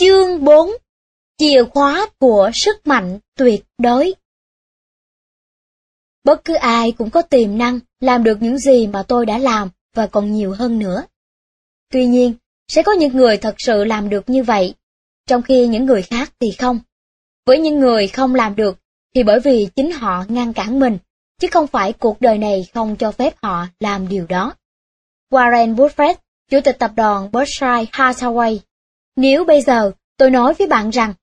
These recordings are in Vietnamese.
Chương 4 Chìa khóa của sức mạnh tuyệt đối Bất cứ ai cũng có tiềm năng làm được những gì mà tôi đã làm và còn nhiều hơn nữa. Tuy nhiên, sẽ có những người thật sự làm được như vậy, trong khi những người khác thì không. Với những người không làm được thì bởi vì chính họ ngăn cản mình, chứ không phải cuộc đời này không cho phép họ làm điều đó. Warren Buffett, Chủ tịch tập đoàn Berkshire Hathaway nếu bây giờ tôi nói với bạn rằng,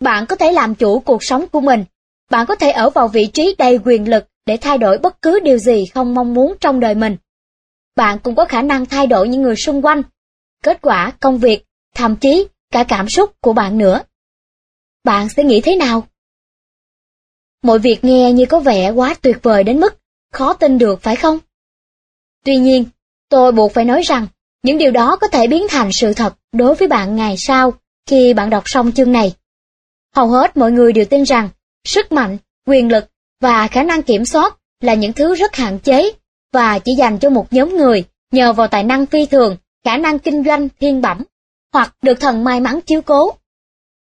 bạn có thể làm chủ cuộc sống của mình, bạn có thể ở vào vị trí đầy quyền lực để thay đổi bất cứ điều gì không mong muốn trong đời mình. Bạn cũng có khả năng thay đổi những người xung quanh, kết quả, công việc, thậm chí cả cảm xúc của bạn nữa. Bạn sẽ nghĩ thế nào? Mọi việc nghe như có vẻ quá tuyệt vời đến mức khó tin được phải không? Tuy nhiên, tôi buộc phải nói rằng những điều đó có thể biến thành sự thật đối với bạn ngày sau khi bạn đọc xong chương này. Hầu hết mọi người đều tin rằng sức mạnh, quyền lực và khả năng kiểm soát là những thứ rất hạn chế và chỉ dành cho một nhóm người nhờ vào tài năng phi thường, khả năng kinh doanh thiên bẩm hoặc được thần may mắn chiếu cố.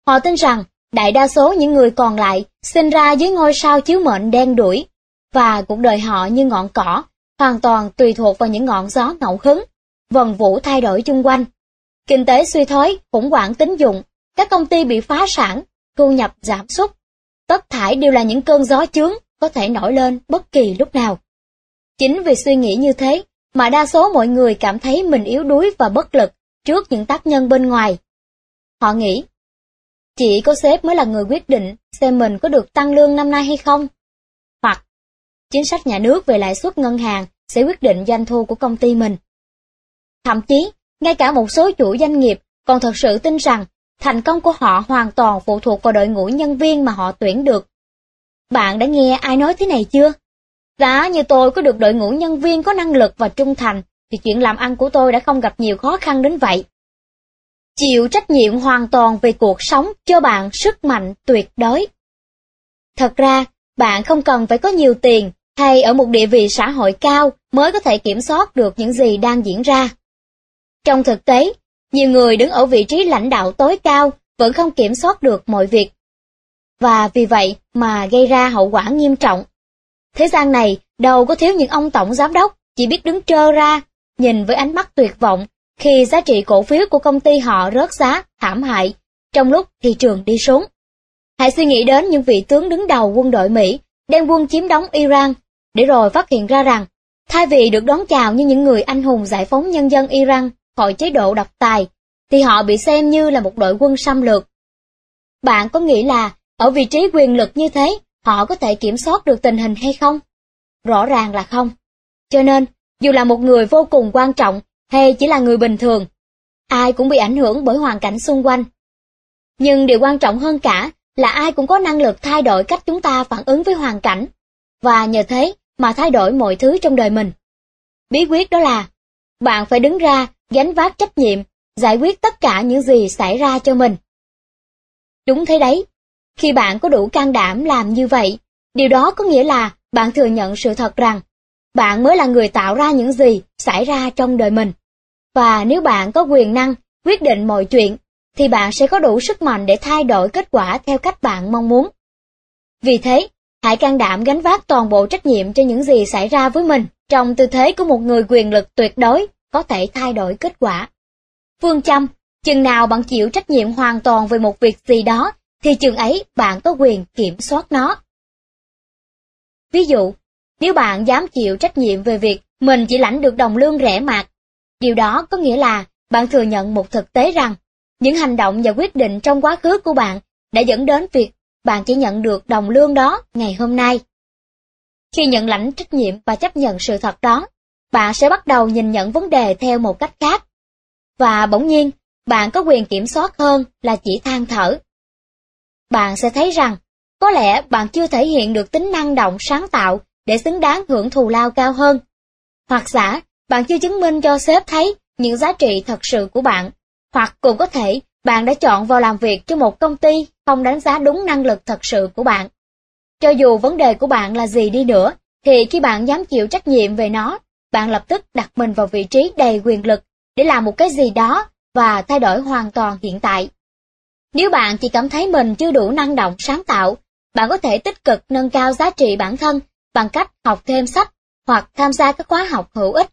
Họ tin rằng đại đa số những người còn lại sinh ra dưới ngôi sao chiếu mệnh đen đuổi và cuộc đời họ như ngọn cỏ, hoàn toàn tùy thuộc vào những ngọn gió ngẫu hứng vần vũ thay đổi chung quanh. Kinh tế suy thoái, khủng hoảng tín dụng, các công ty bị phá sản, thu nhập giảm sút. Tất thải đều là những cơn gió chướng có thể nổi lên bất kỳ lúc nào. Chính vì suy nghĩ như thế mà đa số mọi người cảm thấy mình yếu đuối và bất lực trước những tác nhân bên ngoài. Họ nghĩ, chỉ có sếp mới là người quyết định xem mình có được tăng lương năm nay hay không. Hoặc, chính sách nhà nước về lãi suất ngân hàng sẽ quyết định doanh thu của công ty mình. Thậm chí, ngay cả một số chủ doanh nghiệp còn thật sự tin rằng thành công của họ hoàn toàn phụ thuộc vào đội ngũ nhân viên mà họ tuyển được. Bạn đã nghe ai nói thế này chưa? Giá như tôi có được đội ngũ nhân viên có năng lực và trung thành, thì chuyện làm ăn của tôi đã không gặp nhiều khó khăn đến vậy. Chịu trách nhiệm hoàn toàn về cuộc sống cho bạn sức mạnh tuyệt đối. Thật ra, bạn không cần phải có nhiều tiền hay ở một địa vị xã hội cao mới có thể kiểm soát được những gì đang diễn ra. Trong thực tế, nhiều người đứng ở vị trí lãnh đạo tối cao vẫn không kiểm soát được mọi việc. Và vì vậy mà gây ra hậu quả nghiêm trọng. Thế gian này đâu có thiếu những ông tổng giám đốc chỉ biết đứng trơ ra, nhìn với ánh mắt tuyệt vọng khi giá trị cổ phiếu của công ty họ rớt giá, thảm hại, trong lúc thị trường đi xuống. Hãy suy nghĩ đến những vị tướng đứng đầu quân đội Mỹ đem quân chiếm đóng Iran, để rồi phát hiện ra rằng, thay vì được đón chào như những người anh hùng giải phóng nhân dân Iran hội chế độ độc tài, thì họ bị xem như là một đội quân xâm lược. Bạn có nghĩ là ở vị trí quyền lực như thế, họ có thể kiểm soát được tình hình hay không? Rõ ràng là không. Cho nên, dù là một người vô cùng quan trọng hay chỉ là người bình thường, ai cũng bị ảnh hưởng bởi hoàn cảnh xung quanh. Nhưng điều quan trọng hơn cả là ai cũng có năng lực thay đổi cách chúng ta phản ứng với hoàn cảnh, và nhờ thế mà thay đổi mọi thứ trong đời mình. Bí quyết đó là, bạn phải đứng ra gánh vác trách nhiệm, giải quyết tất cả những gì xảy ra cho mình. Đúng thế đấy, khi bạn có đủ can đảm làm như vậy, điều đó có nghĩa là bạn thừa nhận sự thật rằng bạn mới là người tạo ra những gì xảy ra trong đời mình. Và nếu bạn có quyền năng quyết định mọi chuyện, thì bạn sẽ có đủ sức mạnh để thay đổi kết quả theo cách bạn mong muốn. Vì thế, hãy can đảm gánh vác toàn bộ trách nhiệm cho những gì xảy ra với mình trong tư thế của một người quyền lực tuyệt đối có thể thay đổi kết quả. Phương châm, chừng nào bạn chịu trách nhiệm hoàn toàn về một việc gì đó, thì chừng ấy bạn có quyền kiểm soát nó. Ví dụ, nếu bạn dám chịu trách nhiệm về việc mình chỉ lãnh được đồng lương rẻ mạt, điều đó có nghĩa là bạn thừa nhận một thực tế rằng những hành động và quyết định trong quá khứ của bạn đã dẫn đến việc bạn chỉ nhận được đồng lương đó ngày hôm nay. Khi nhận lãnh trách nhiệm và chấp nhận sự thật đó, bạn sẽ bắt đầu nhìn nhận vấn đề theo một cách khác. Và bỗng nhiên, bạn có quyền kiểm soát hơn là chỉ than thở. Bạn sẽ thấy rằng, có lẽ bạn chưa thể hiện được tính năng động sáng tạo để xứng đáng hưởng thù lao cao hơn. Hoặc giả, bạn chưa chứng minh cho sếp thấy những giá trị thật sự của bạn. Hoặc cũng có thể, bạn đã chọn vào làm việc cho một công ty không đánh giá đúng năng lực thật sự của bạn. Cho dù vấn đề của bạn là gì đi nữa, thì khi bạn dám chịu trách nhiệm về nó bạn lập tức đặt mình vào vị trí đầy quyền lực để làm một cái gì đó và thay đổi hoàn toàn hiện tại. Nếu bạn chỉ cảm thấy mình chưa đủ năng động sáng tạo, bạn có thể tích cực nâng cao giá trị bản thân bằng cách học thêm sách hoặc tham gia các khóa học hữu ích.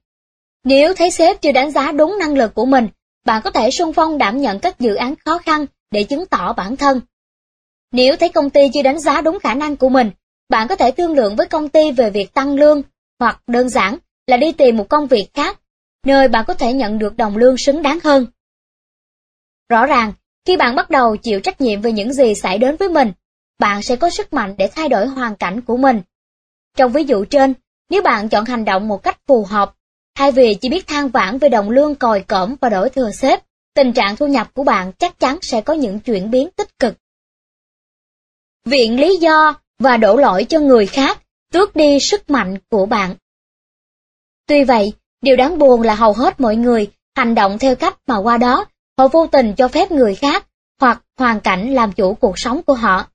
Nếu thấy sếp chưa đánh giá đúng năng lực của mình, bạn có thể xung phong đảm nhận các dự án khó khăn để chứng tỏ bản thân. Nếu thấy công ty chưa đánh giá đúng khả năng của mình, bạn có thể thương lượng với công ty về việc tăng lương, hoặc đơn giản là đi tìm một công việc khác, nơi bạn có thể nhận được đồng lương xứng đáng hơn. Rõ ràng, khi bạn bắt đầu chịu trách nhiệm về những gì xảy đến với mình, bạn sẽ có sức mạnh để thay đổi hoàn cảnh của mình. Trong ví dụ trên, nếu bạn chọn hành động một cách phù hợp, thay vì chỉ biết than vãn về đồng lương còi cỡm và đổi thừa xếp, tình trạng thu nhập của bạn chắc chắn sẽ có những chuyển biến tích cực. Viện lý do và đổ lỗi cho người khác tước đi sức mạnh của bạn. Tuy vậy, điều đáng buồn là hầu hết mọi người hành động theo cách mà qua đó họ vô tình cho phép người khác hoặc hoàn cảnh làm chủ cuộc sống của họ.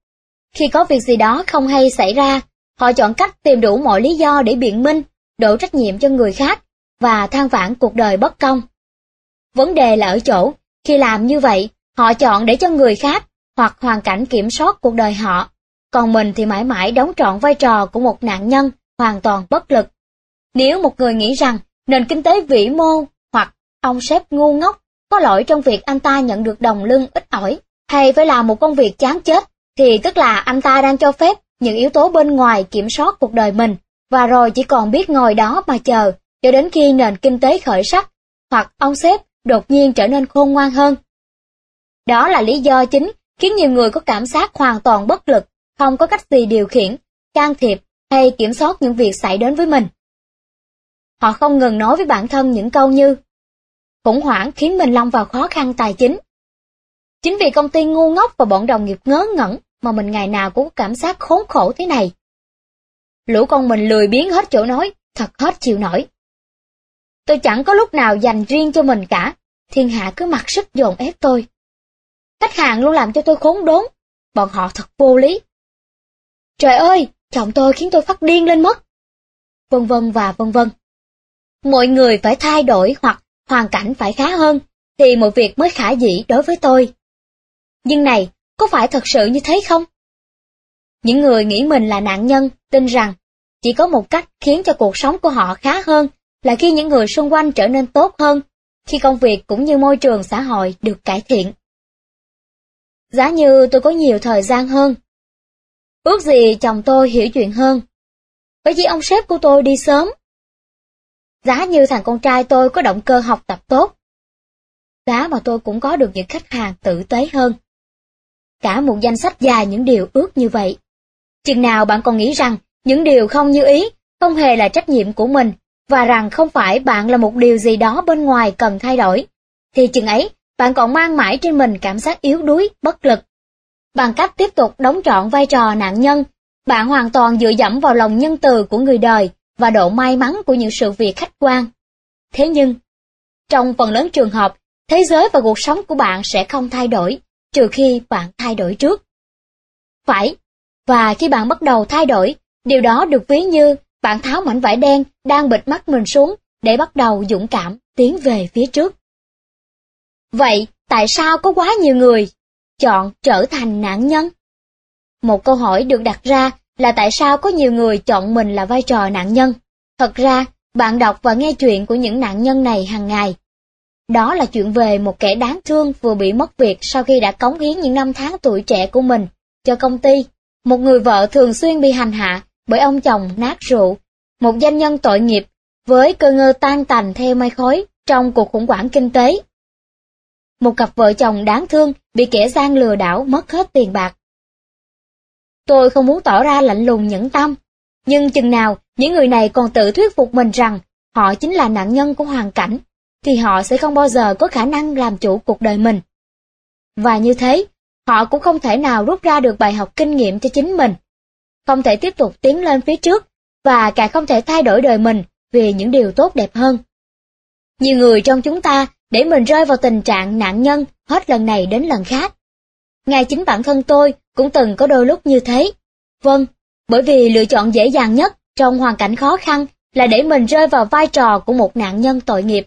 Khi có việc gì đó không hay xảy ra, họ chọn cách tìm đủ mọi lý do để biện minh, đổ trách nhiệm cho người khác và than vãn cuộc đời bất công. Vấn đề là ở chỗ, khi làm như vậy, họ chọn để cho người khác hoặc hoàn cảnh kiểm soát cuộc đời họ, còn mình thì mãi mãi đóng trọn vai trò của một nạn nhân hoàn toàn bất lực. Nếu một người nghĩ rằng nền kinh tế vĩ mô hoặc ông sếp ngu ngốc có lỗi trong việc anh ta nhận được đồng lương ít ỏi, hay phải làm một công việc chán chết, thì tức là anh ta đang cho phép những yếu tố bên ngoài kiểm soát cuộc đời mình, và rồi chỉ còn biết ngồi đó mà chờ, cho đến khi nền kinh tế khởi sắc, hoặc ông sếp đột nhiên trở nên khôn ngoan hơn. Đó là lý do chính khiến nhiều người có cảm giác hoàn toàn bất lực, không có cách gì điều khiển, can thiệp hay kiểm soát những việc xảy đến với mình. Họ không ngừng nói với bản thân những câu như khủng hoảng khiến mình long vào khó khăn tài chính. Chính vì công ty ngu ngốc và bọn đồng nghiệp ngớ ngẩn mà mình ngày nào cũng có cảm giác khốn khổ thế này. Lũ con mình lười biến hết chỗ nói, thật hết chịu nổi. Tôi chẳng có lúc nào dành riêng cho mình cả, thiên hạ cứ mặc sức dồn ép tôi. Khách hàng luôn làm cho tôi khốn đốn, bọn họ thật vô lý. Trời ơi, chồng tôi khiến tôi phát điên lên mất. Vân vân và vân vân. Mọi người phải thay đổi hoặc hoàn cảnh phải khá hơn, thì mọi việc mới khả dĩ đối với tôi. Nhưng này, có phải thật sự như thế không? Những người nghĩ mình là nạn nhân tin rằng chỉ có một cách khiến cho cuộc sống của họ khá hơn là khi những người xung quanh trở nên tốt hơn, khi công việc cũng như môi trường xã hội được cải thiện. Giá như tôi có nhiều thời gian hơn. Ước gì chồng tôi hiểu chuyện hơn. Bởi vì ông sếp của tôi đi sớm. Giá như thằng con trai tôi có động cơ học tập tốt. Giá mà tôi cũng có được những khách hàng tử tế hơn. Cả một danh sách dài những điều ước như vậy. Chừng nào bạn còn nghĩ rằng những điều không như ý không hề là trách nhiệm của mình và rằng không phải bạn là một điều gì đó bên ngoài cần thay đổi, thì chừng ấy bạn còn mang mãi trên mình cảm giác yếu đuối, bất lực. Bằng cách tiếp tục đóng trọn vai trò nạn nhân, bạn hoàn toàn dựa dẫm vào lòng nhân từ của người đời và độ may mắn của những sự việc khách quan. Thế nhưng, trong phần lớn trường hợp, thế giới và cuộc sống của bạn sẽ không thay đổi, trừ khi bạn thay đổi trước. Phải, và khi bạn bắt đầu thay đổi, điều đó được ví như bạn tháo mảnh vải đen đang bịt mắt mình xuống để bắt đầu dũng cảm tiến về phía trước. Vậy, tại sao có quá nhiều người chọn trở thành nạn nhân? Một câu hỏi được đặt ra là tại sao có nhiều người chọn mình là vai trò nạn nhân? Thật ra, bạn đọc và nghe chuyện của những nạn nhân này hàng ngày. Đó là chuyện về một kẻ đáng thương vừa bị mất việc sau khi đã cống hiến những năm tháng tuổi trẻ của mình cho công ty. Một người vợ thường xuyên bị hành hạ bởi ông chồng nát rượu. Một doanh nhân tội nghiệp với cơ ngơ tan tành theo mây khói trong cuộc khủng hoảng kinh tế một cặp vợ chồng đáng thương bị kẻ gian lừa đảo mất hết tiền bạc. Tôi không muốn tỏ ra lạnh lùng nhẫn tâm, nhưng chừng nào những người này còn tự thuyết phục mình rằng họ chính là nạn nhân của hoàn cảnh, thì họ sẽ không bao giờ có khả năng làm chủ cuộc đời mình. Và như thế, họ cũng không thể nào rút ra được bài học kinh nghiệm cho chính mình, không thể tiếp tục tiến lên phía trước, và càng không thể thay đổi đời mình vì những điều tốt đẹp hơn. Nhiều người trong chúng ta để mình rơi vào tình trạng nạn nhân hết lần này đến lần khác. Ngay chính bản thân tôi cũng từng có đôi lúc như thế. Vâng, bởi vì lựa chọn dễ dàng nhất trong hoàn cảnh khó khăn là để mình rơi vào vai trò của một nạn nhân tội nghiệp.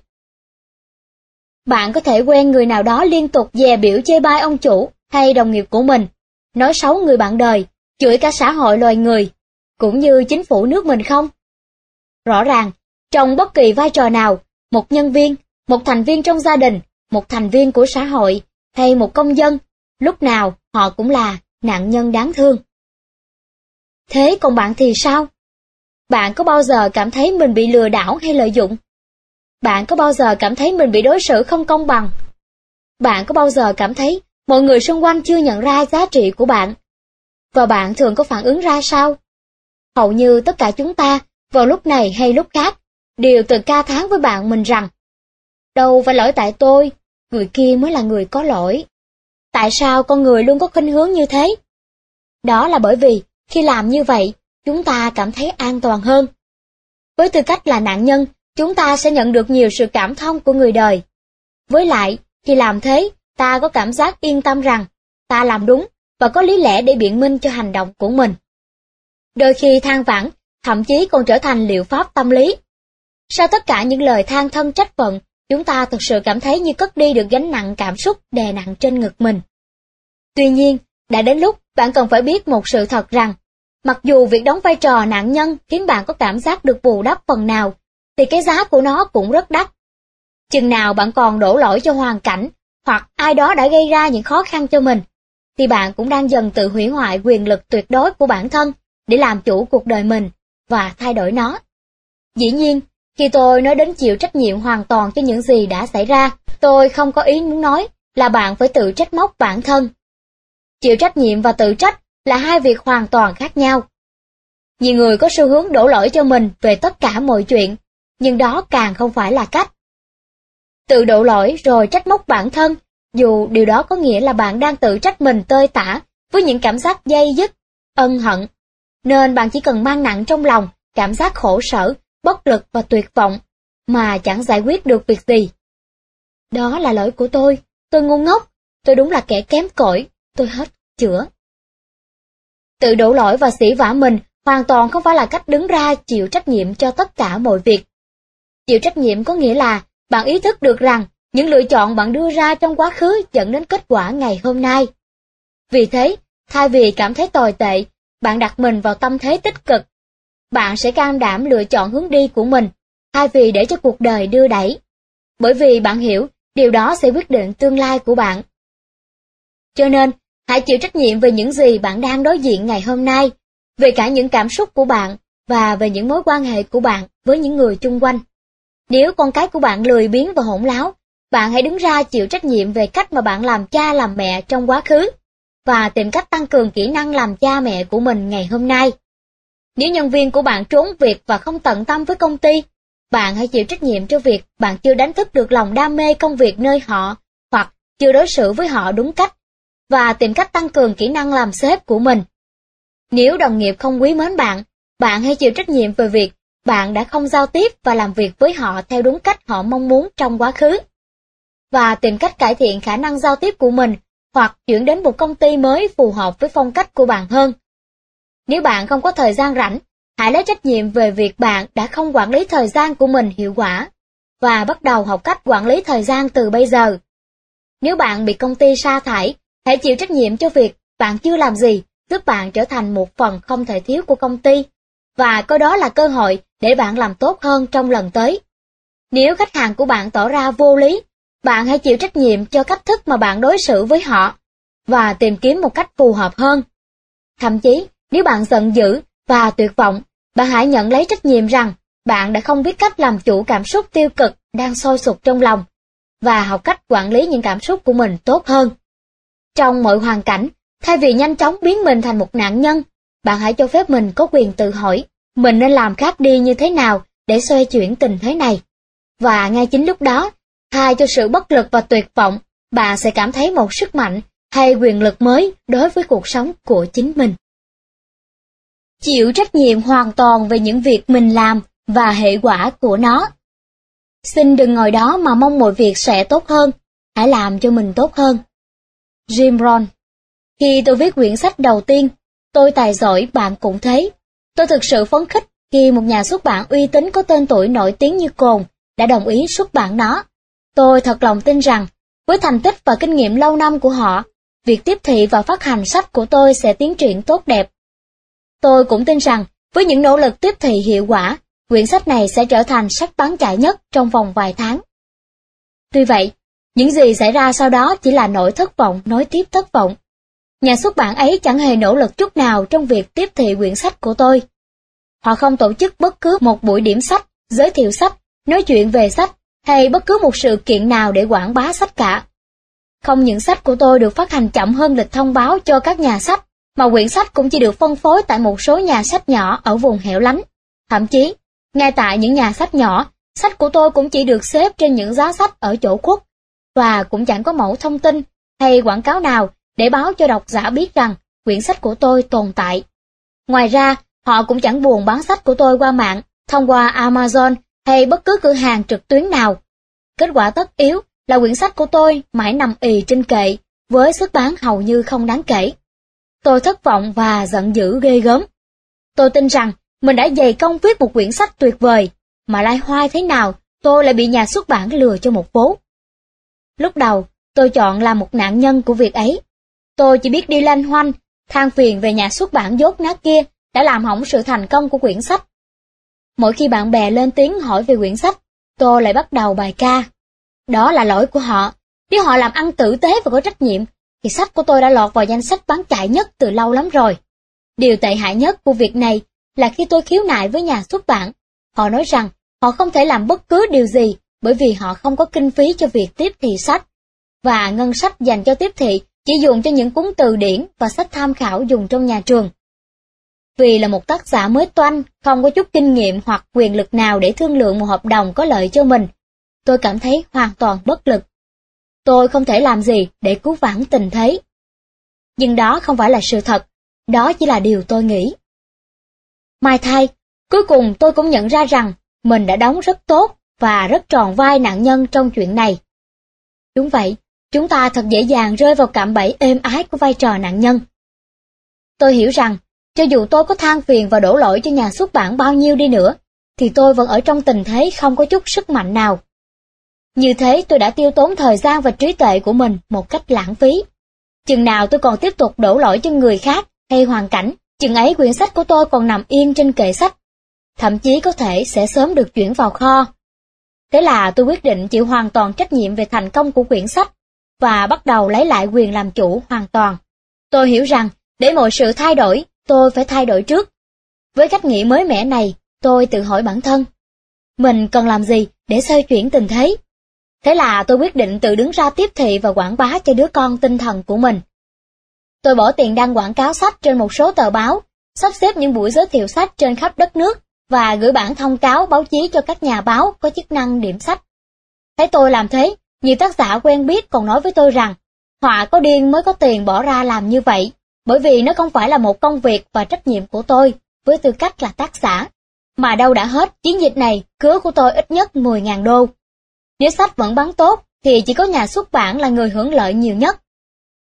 Bạn có thể quen người nào đó liên tục dè biểu chê bai ông chủ hay đồng nghiệp của mình, nói xấu người bạn đời, chửi cả xã hội loài người, cũng như chính phủ nước mình không? Rõ ràng, trong bất kỳ vai trò nào, một nhân viên, một thành viên trong gia đình, một thành viên của xã hội hay một công dân, lúc nào họ cũng là nạn nhân đáng thương. Thế còn bạn thì sao? Bạn có bao giờ cảm thấy mình bị lừa đảo hay lợi dụng? Bạn có bao giờ cảm thấy mình bị đối xử không công bằng? Bạn có bao giờ cảm thấy mọi người xung quanh chưa nhận ra giá trị của bạn? Và bạn thường có phản ứng ra sao? Hầu như tất cả chúng ta, vào lúc này hay lúc khác, đều tự ca tháng với bạn mình rằng Đâu phải lỗi tại tôi, người kia mới là người có lỗi. Tại sao con người luôn có khinh hướng như thế? Đó là bởi vì, khi làm như vậy, chúng ta cảm thấy an toàn hơn. Với tư cách là nạn nhân, chúng ta sẽ nhận được nhiều sự cảm thông của người đời. Với lại, khi làm thế, ta có cảm giác yên tâm rằng ta làm đúng và có lý lẽ để biện minh cho hành động của mình. Đôi khi than vãn, thậm chí còn trở thành liệu pháp tâm lý. Sau tất cả những lời than thân trách phận, chúng ta thực sự cảm thấy như cất đi được gánh nặng cảm xúc đè nặng trên ngực mình. Tuy nhiên, đã đến lúc bạn cần phải biết một sự thật rằng, mặc dù việc đóng vai trò nạn nhân khiến bạn có cảm giác được bù đắp phần nào, thì cái giá của nó cũng rất đắt. Chừng nào bạn còn đổ lỗi cho hoàn cảnh, hoặc ai đó đã gây ra những khó khăn cho mình, thì bạn cũng đang dần tự hủy hoại quyền lực tuyệt đối của bản thân để làm chủ cuộc đời mình và thay đổi nó. Dĩ nhiên, khi tôi nói đến chịu trách nhiệm hoàn toàn cho những gì đã xảy ra, tôi không có ý muốn nói là bạn phải tự trách móc bản thân. Chịu trách nhiệm và tự trách là hai việc hoàn toàn khác nhau. Nhiều người có xu hướng đổ lỗi cho mình về tất cả mọi chuyện, nhưng đó càng không phải là cách. Tự đổ lỗi rồi trách móc bản thân, dù điều đó có nghĩa là bạn đang tự trách mình tơi tả với những cảm giác dây dứt, ân hận. Nên bạn chỉ cần mang nặng trong lòng cảm giác khổ sở, bất lực và tuyệt vọng, mà chẳng giải quyết được việc gì. Đó là lỗi của tôi, tôi ngu ngốc, tôi đúng là kẻ kém cỏi, tôi hết chữa. Tự đổ lỗi và sỉ vả mình hoàn toàn không phải là cách đứng ra chịu trách nhiệm cho tất cả mọi việc. Chịu trách nhiệm có nghĩa là bạn ý thức được rằng những lựa chọn bạn đưa ra trong quá khứ dẫn đến kết quả ngày hôm nay. Vì thế, thay vì cảm thấy tồi tệ, bạn đặt mình vào tâm thế tích cực. Bạn sẽ cam đảm lựa chọn hướng đi của mình, thay vì để cho cuộc đời đưa đẩy. Bởi vì bạn hiểu, điều đó sẽ quyết định tương lai của bạn. Cho nên, hãy chịu trách nhiệm về những gì bạn đang đối diện ngày hôm nay, về cả những cảm xúc của bạn và về những mối quan hệ của bạn với những người chung quanh. Nếu con cái của bạn lười biếng và hỗn láo, bạn hãy đứng ra chịu trách nhiệm về cách mà bạn làm cha làm mẹ trong quá khứ và tìm cách tăng cường kỹ năng làm cha mẹ của mình ngày hôm nay. Nếu nhân viên của bạn trốn việc và không tận tâm với công ty, bạn hãy chịu trách nhiệm cho việc bạn chưa đánh thức được lòng đam mê công việc nơi họ hoặc chưa đối xử với họ đúng cách và tìm cách tăng cường kỹ năng làm sếp của mình. Nếu đồng nghiệp không quý mến bạn, bạn hãy chịu trách nhiệm về việc bạn đã không giao tiếp và làm việc với họ theo đúng cách họ mong muốn trong quá khứ. Và tìm cách cải thiện khả năng giao tiếp của mình hoặc chuyển đến một công ty mới phù hợp với phong cách của bạn hơn. Nếu bạn không có thời gian rảnh, hãy lấy trách nhiệm về việc bạn đã không quản lý thời gian của mình hiệu quả và bắt đầu học cách quản lý thời gian từ bây giờ. Nếu bạn bị công ty sa thải, hãy chịu trách nhiệm cho việc bạn chưa làm gì giúp bạn trở thành một phần không thể thiếu của công ty và coi đó là cơ hội để bạn làm tốt hơn trong lần tới. Nếu khách hàng của bạn tỏ ra vô lý, bạn hãy chịu trách nhiệm cho cách thức mà bạn đối xử với họ và tìm kiếm một cách phù hợp hơn. Thậm chí, nếu bạn giận dữ và tuyệt vọng, bạn hãy nhận lấy trách nhiệm rằng bạn đã không biết cách làm chủ cảm xúc tiêu cực đang sôi sục trong lòng và học cách quản lý những cảm xúc của mình tốt hơn. Trong mọi hoàn cảnh, thay vì nhanh chóng biến mình thành một nạn nhân, bạn hãy cho phép mình có quyền tự hỏi mình nên làm khác đi như thế nào để xoay chuyển tình thế này. Và ngay chính lúc đó, thay cho sự bất lực và tuyệt vọng, bạn sẽ cảm thấy một sức mạnh hay quyền lực mới đối với cuộc sống của chính mình. Chịu trách nhiệm hoàn toàn về những việc mình làm và hệ quả của nó. Xin đừng ngồi đó mà mong mọi việc sẽ tốt hơn, hãy làm cho mình tốt hơn. Jim Rohn Khi tôi viết quyển sách đầu tiên, tôi tài giỏi bạn cũng thấy. Tôi thực sự phấn khích khi một nhà xuất bản uy tín có tên tuổi nổi tiếng như Cồn đã đồng ý xuất bản nó. Tôi thật lòng tin rằng, với thành tích và kinh nghiệm lâu năm của họ, việc tiếp thị và phát hành sách của tôi sẽ tiến triển tốt đẹp. Tôi cũng tin rằng, với những nỗ lực tiếp thị hiệu quả, quyển sách này sẽ trở thành sách bán chạy nhất trong vòng vài tháng. Tuy vậy, những gì xảy ra sau đó chỉ là nỗi thất vọng nối tiếp thất vọng. Nhà xuất bản ấy chẳng hề nỗ lực chút nào trong việc tiếp thị quyển sách của tôi. Họ không tổ chức bất cứ một buổi điểm sách, giới thiệu sách, nói chuyện về sách hay bất cứ một sự kiện nào để quảng bá sách cả. Không những sách của tôi được phát hành chậm hơn lịch thông báo cho các nhà sách, mà quyển sách cũng chỉ được phân phối tại một số nhà sách nhỏ ở vùng hẻo lánh. Thậm chí, ngay tại những nhà sách nhỏ, sách của tôi cũng chỉ được xếp trên những giá sách ở chỗ khuất, và cũng chẳng có mẫu thông tin hay quảng cáo nào để báo cho độc giả biết rằng quyển sách của tôi tồn tại. Ngoài ra, họ cũng chẳng buồn bán sách của tôi qua mạng, thông qua Amazon hay bất cứ cửa hàng trực tuyến nào. Kết quả tất yếu là quyển sách của tôi mãi nằm ì trên kệ, với sức bán hầu như không đáng kể. Tôi thất vọng và giận dữ ghê gớm. Tôi tin rằng mình đã dày công viết một quyển sách tuyệt vời, mà lai hoai thế nào tôi lại bị nhà xuất bản lừa cho một vố. Lúc đầu, tôi chọn làm một nạn nhân của việc ấy. Tôi chỉ biết đi lanh hoanh, than phiền về nhà xuất bản dốt nát kia đã làm hỏng sự thành công của quyển sách. Mỗi khi bạn bè lên tiếng hỏi về quyển sách, tôi lại bắt đầu bài ca. Đó là lỗi của họ. Nếu họ làm ăn tử tế và có trách nhiệm, thì sách của tôi đã lọt vào danh sách bán chạy nhất từ lâu lắm rồi. Điều tệ hại nhất của việc này là khi tôi khiếu nại với nhà xuất bản, họ nói rằng họ không thể làm bất cứ điều gì bởi vì họ không có kinh phí cho việc tiếp thị sách. Và ngân sách dành cho tiếp thị chỉ dùng cho những cuốn từ điển và sách tham khảo dùng trong nhà trường. Vì là một tác giả mới toanh, không có chút kinh nghiệm hoặc quyền lực nào để thương lượng một hợp đồng có lợi cho mình, tôi cảm thấy hoàn toàn bất lực. Tôi không thể làm gì để cứu vãn tình thế. Nhưng đó không phải là sự thật, đó chỉ là điều tôi nghĩ. Mai thay, cuối cùng tôi cũng nhận ra rằng mình đã đóng rất tốt và rất tròn vai nạn nhân trong chuyện này. Đúng vậy, chúng ta thật dễ dàng rơi vào cạm bẫy êm ái của vai trò nạn nhân. Tôi hiểu rằng, cho dù tôi có than phiền và đổ lỗi cho nhà xuất bản bao nhiêu đi nữa, thì tôi vẫn ở trong tình thế không có chút sức mạnh nào. Như thế tôi đã tiêu tốn thời gian và trí tuệ của mình một cách lãng phí. Chừng nào tôi còn tiếp tục đổ lỗi cho người khác hay hoàn cảnh, chừng ấy quyển sách của tôi còn nằm yên trên kệ sách. Thậm chí có thể sẽ sớm được chuyển vào kho. Thế là tôi quyết định chịu hoàn toàn trách nhiệm về thành công của quyển sách và bắt đầu lấy lại quyền làm chủ hoàn toàn. Tôi hiểu rằng, để mọi sự thay đổi, tôi phải thay đổi trước. Với cách nghĩ mới mẻ này, tôi tự hỏi bản thân, mình cần làm gì để xoay chuyển tình thế? Thế là tôi quyết định tự đứng ra tiếp thị và quảng bá cho đứa con tinh thần của mình. Tôi bỏ tiền đăng quảng cáo sách trên một số tờ báo, sắp xếp những buổi giới thiệu sách trên khắp đất nước và gửi bản thông cáo báo chí cho các nhà báo có chức năng điểm sách. Thấy tôi làm thế, nhiều tác giả quen biết còn nói với tôi rằng, họa có điên mới có tiền bỏ ra làm như vậy, bởi vì nó không phải là một công việc và trách nhiệm của tôi, với tư cách là tác giả. Mà đâu đã hết, chiến dịch này, cứa của tôi ít nhất 10.000 đô. Nếu sách vẫn bán tốt, thì chỉ có nhà xuất bản là người hưởng lợi nhiều nhất.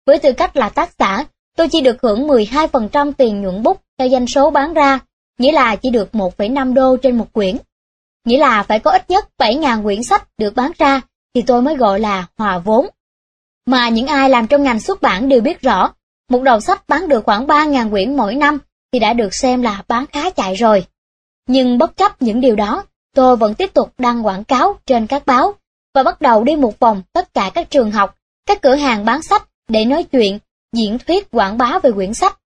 Với tư cách là tác giả, tôi chỉ được hưởng 12% tiền nhuận bút theo doanh số bán ra, nghĩa là chỉ được 1,5 đô trên một quyển. Nghĩa là phải có ít nhất 7.000 quyển sách được bán ra thì tôi mới gọi là hòa vốn. Mà những ai làm trong ngành xuất bản đều biết rõ, một đầu sách bán được khoảng 3.000 quyển mỗi năm thì đã được xem là bán khá chạy rồi. Nhưng bất chấp những điều đó, tôi vẫn tiếp tục đăng quảng cáo trên các báo và bắt đầu đi một vòng tất cả các trường học, các cửa hàng bán sách để nói chuyện, diễn thuyết quảng bá về quyển sách.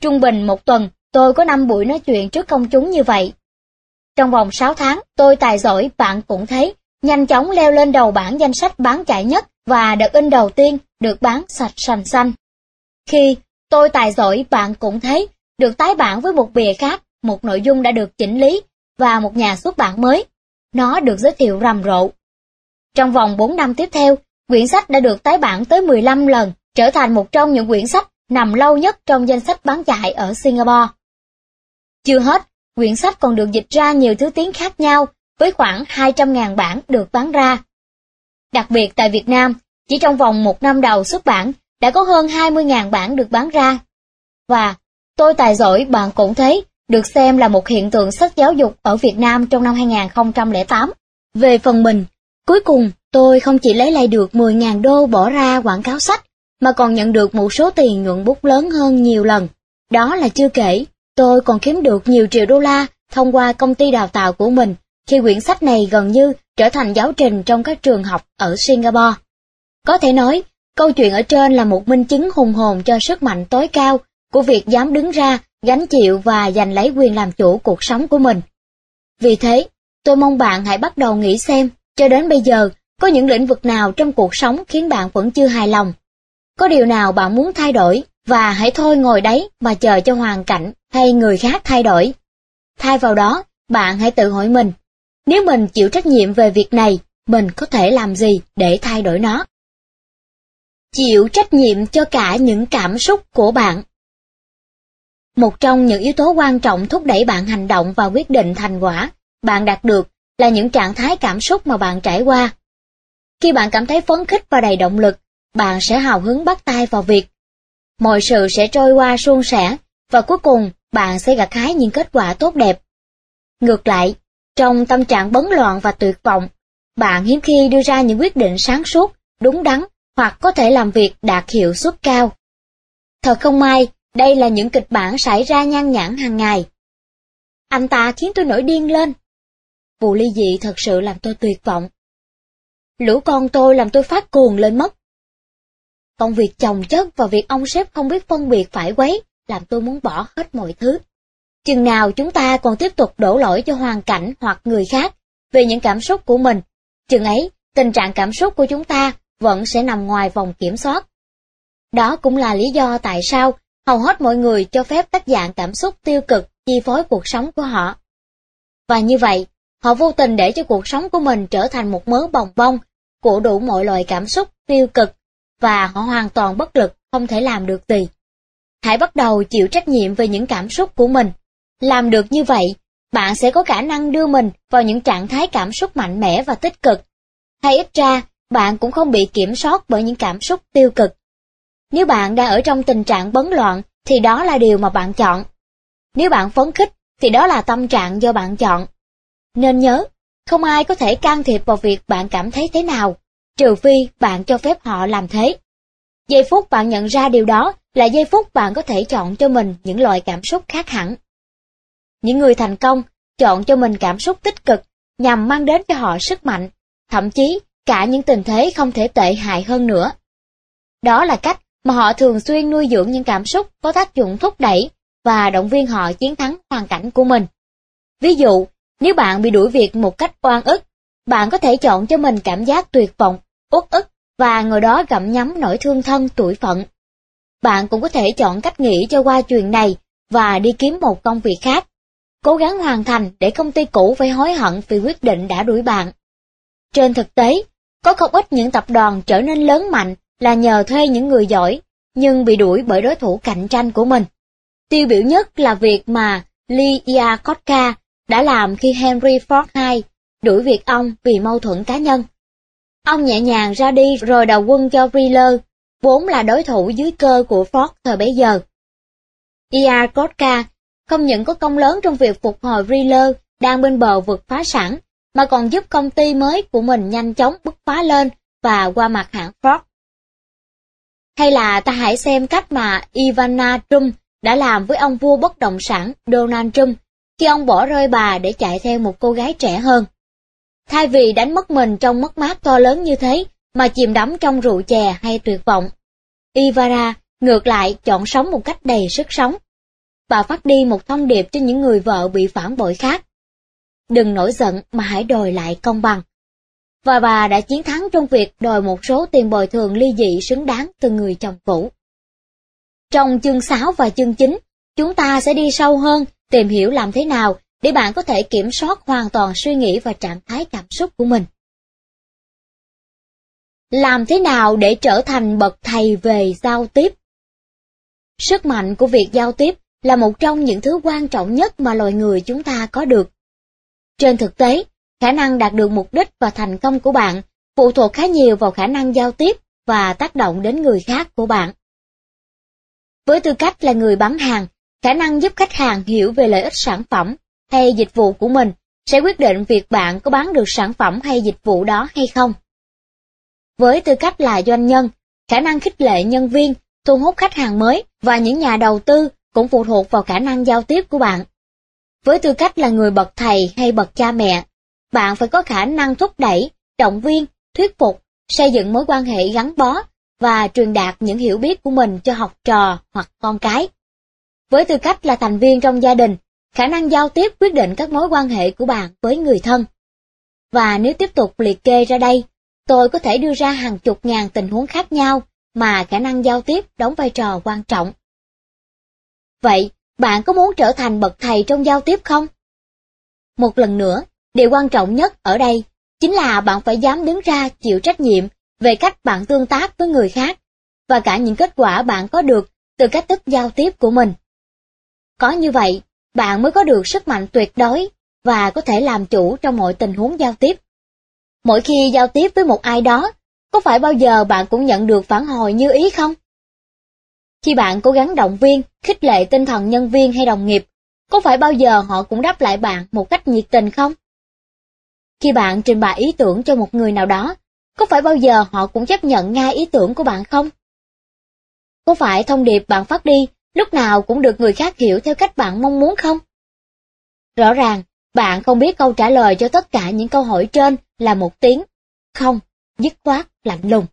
Trung bình một tuần, tôi có 5 buổi nói chuyện trước công chúng như vậy. Trong vòng 6 tháng, tôi tài giỏi bạn cũng thấy, nhanh chóng leo lên đầu bảng danh sách bán chạy nhất và đợt in đầu tiên được bán sạch sành xanh. Khi tôi tài giỏi bạn cũng thấy, được tái bản với một bìa khác, một nội dung đã được chỉnh lý và một nhà xuất bản mới. Nó được giới thiệu rầm rộ. Trong vòng 4 năm tiếp theo, quyển sách đã được tái bản tới 15 lần, trở thành một trong những quyển sách nằm lâu nhất trong danh sách bán chạy ở Singapore. Chưa hết, quyển sách còn được dịch ra nhiều thứ tiếng khác nhau, với khoảng 200.000 bản được bán ra. Đặc biệt tại Việt Nam, chỉ trong vòng một năm đầu xuất bản, đã có hơn 20.000 bản được bán ra. Và, tôi tài giỏi bạn cũng thấy, được xem là một hiện tượng sách giáo dục ở Việt Nam trong năm 2008. Về phần mình, cuối cùng tôi không chỉ lấy lại được 10.000 đô bỏ ra quảng cáo sách, mà còn nhận được một số tiền nhuận bút lớn hơn nhiều lần. Đó là chưa kể, tôi còn kiếm được nhiều triệu đô la thông qua công ty đào tạo của mình khi quyển sách này gần như trở thành giáo trình trong các trường học ở Singapore. Có thể nói, câu chuyện ở trên là một minh chứng hùng hồn cho sức mạnh tối cao của việc dám đứng ra, gánh chịu và giành lấy quyền làm chủ cuộc sống của mình. Vì thế, tôi mong bạn hãy bắt đầu nghĩ xem, cho đến bây giờ, có những lĩnh vực nào trong cuộc sống khiến bạn vẫn chưa hài lòng. Có điều nào bạn muốn thay đổi, và hãy thôi ngồi đấy mà chờ cho hoàn cảnh hay người khác thay đổi. Thay vào đó, bạn hãy tự hỏi mình, nếu mình chịu trách nhiệm về việc này, mình có thể làm gì để thay đổi nó? Chịu trách nhiệm cho cả những cảm xúc của bạn. Một trong những yếu tố quan trọng thúc đẩy bạn hành động và quyết định thành quả bạn đạt được là những trạng thái cảm xúc mà bạn trải qua. Khi bạn cảm thấy phấn khích và đầy động lực, bạn sẽ hào hứng bắt tay vào việc. Mọi sự sẽ trôi qua suôn sẻ, và cuối cùng bạn sẽ gặt hái những kết quả tốt đẹp. Ngược lại, trong tâm trạng bấn loạn và tuyệt vọng, bạn hiếm khi đưa ra những quyết định sáng suốt, đúng đắn hoặc có thể làm việc đạt hiệu suất cao. Thật không may, đây là những kịch bản xảy ra nhan nhản hàng ngày. Anh ta khiến tôi nổi điên lên. Vụ ly dị thật sự làm tôi tuyệt vọng. Lũ con tôi làm tôi phát cuồng lên mất. Công việc chồng chất và việc ông sếp không biết phân biệt phải quấy làm tôi muốn bỏ hết mọi thứ. Chừng nào chúng ta còn tiếp tục đổ lỗi cho hoàn cảnh hoặc người khác về những cảm xúc của mình, chừng ấy tình trạng cảm xúc của chúng ta vẫn sẽ nằm ngoài vòng kiểm soát. Đó cũng là lý do tại sao hầu hết mọi người cho phép các dạng cảm xúc tiêu cực chi phối cuộc sống của họ. Và như vậy, họ vô tình để cho cuộc sống của mình trở thành một mớ bồng bông của đủ mọi loại cảm xúc tiêu cực và họ hoàn toàn bất lực không thể làm được gì. Hãy bắt đầu chịu trách nhiệm về những cảm xúc của mình. Làm được như vậy, bạn sẽ có khả năng đưa mình vào những trạng thái cảm xúc mạnh mẽ và tích cực. Hay ít ra, bạn cũng không bị kiểm soát bởi những cảm xúc tiêu cực. Nếu bạn đang ở trong tình trạng bấn loạn, thì đó là điều mà bạn chọn. Nếu bạn phấn khích, thì đó là tâm trạng do bạn chọn. Nên nhớ, không ai có thể can thiệp vào việc bạn cảm thấy thế nào, trừ phi bạn cho phép họ làm thế. Giây phút bạn nhận ra điều đó là giây phút bạn có thể chọn cho mình những loại cảm xúc khác hẳn. Những người thành công chọn cho mình cảm xúc tích cực nhằm mang đến cho họ sức mạnh, thậm chí cả những tình thế không thể tệ hại hơn nữa. Đó là cách mà họ thường xuyên nuôi dưỡng những cảm xúc có tác dụng thúc đẩy và động viên họ chiến thắng hoàn cảnh của mình. Ví dụ, nếu bạn bị đuổi việc một cách oan ức, bạn có thể chọn cho mình cảm giác tuyệt vọng, uất ức và ngồi đó gặm nhấm nỗi thương thân tuổi phận. Bạn cũng có thể chọn cách nghĩ cho qua chuyện này và đi kiếm một công việc khác. Cố gắng hoàn thành để công ty cũ phải hối hận vì quyết định đã đuổi bạn. Trên thực tế, có không ít những tập đoàn trở nên lớn mạnh là nhờ thuê những người giỏi, nhưng bị đuổi bởi đối thủ cạnh tranh của mình. Tiêu biểu nhất là việc mà Lee Iacocca đã làm khi Henry Ford II đuổi việc ông vì mâu thuẫn cá nhân. Ông nhẹ nhàng ra đi rồi đầu quân cho Wheeler, vốn là đối thủ dưới cơ của Ford thời bấy giờ. Iacocca không những có công lớn trong việc phục hồi Wheeler đang bên bờ vực phá sản, mà còn giúp công ty mới của mình nhanh chóng bứt phá lên và qua mặt hãng Ford. Hay là ta hãy xem cách mà Ivana Trump đã làm với ông vua bất động sản Donald Trump khi ông bỏ rơi bà để chạy theo một cô gái trẻ hơn. Thay vì đánh mất mình trong mất mát to lớn như thế mà chìm đắm trong rượu chè hay tuyệt vọng, Ivara ngược lại chọn sống một cách đầy sức sống. Bà phát đi một thông điệp cho những người vợ bị phản bội khác. Đừng nổi giận mà hãy đòi lại công bằng. Và bà đã chiến thắng trong việc đòi một số tiền bồi thường ly dị xứng đáng từ người chồng cũ. Trong chương 6 và chương 9, chúng ta sẽ đi sâu hơn, tìm hiểu làm thế nào để bạn có thể kiểm soát hoàn toàn suy nghĩ và trạng thái cảm xúc của mình. Làm thế nào để trở thành bậc thầy về giao tiếp? Sức mạnh của việc giao tiếp là một trong những thứ quan trọng nhất mà loài người chúng ta có được. Trên thực tế, khả năng đạt được mục đích và thành công của bạn phụ thuộc khá nhiều vào khả năng giao tiếp và tác động đến người khác của bạn. Với tư cách là người bán hàng, khả năng giúp khách hàng hiểu về lợi ích sản phẩm hay dịch vụ của mình sẽ quyết định việc bạn có bán được sản phẩm hay dịch vụ đó hay không. Với tư cách là doanh nhân, khả năng khích lệ nhân viên, thu hút khách hàng mới và những nhà đầu tư cũng phụ thuộc vào khả năng giao tiếp của bạn. Với tư cách là người bậc thầy hay bậc cha mẹ, bạn phải có khả năng thúc đẩy, động viên, thuyết phục, xây dựng mối quan hệ gắn bó và truyền đạt những hiểu biết của mình cho học trò hoặc con cái. Với tư cách là thành viên trong gia đình, khả năng giao tiếp quyết định các mối quan hệ của bạn với người thân. Và nếu tiếp tục liệt kê ra đây, tôi có thể đưa ra hàng chục ngàn tình huống khác nhau mà khả năng giao tiếp đóng vai trò quan trọng. Vậy, bạn có muốn trở thành bậc thầy trong giao tiếp không? Một lần nữa, điều quan trọng nhất ở đây chính là bạn phải dám đứng ra chịu trách nhiệm về cách bạn tương tác với người khác và cả những kết quả bạn có được từ cách thức giao tiếp của mình. Có như vậy, bạn mới có được sức mạnh tuyệt đối và có thể làm chủ trong mọi tình huống giao tiếp. Mỗi khi giao tiếp với một ai đó, có phải bao giờ bạn cũng nhận được phản hồi như ý không? Khi bạn cố gắng động viên, khích lệ tinh thần nhân viên hay đồng nghiệp, có phải bao giờ họ cũng đáp lại bạn một cách nhiệt tình không? Khi bạn trình bày ý tưởng cho một người nào đó, có phải bao giờ họ cũng chấp nhận ngay ý tưởng của bạn không? Có phải thông điệp bạn phát đi lúc nào cũng được người khác hiểu theo cách bạn mong muốn không? Rõ ràng, bạn không biết câu trả lời cho tất cả những câu hỏi trên là một tiếng không, dứt khoát, lạnh lùng.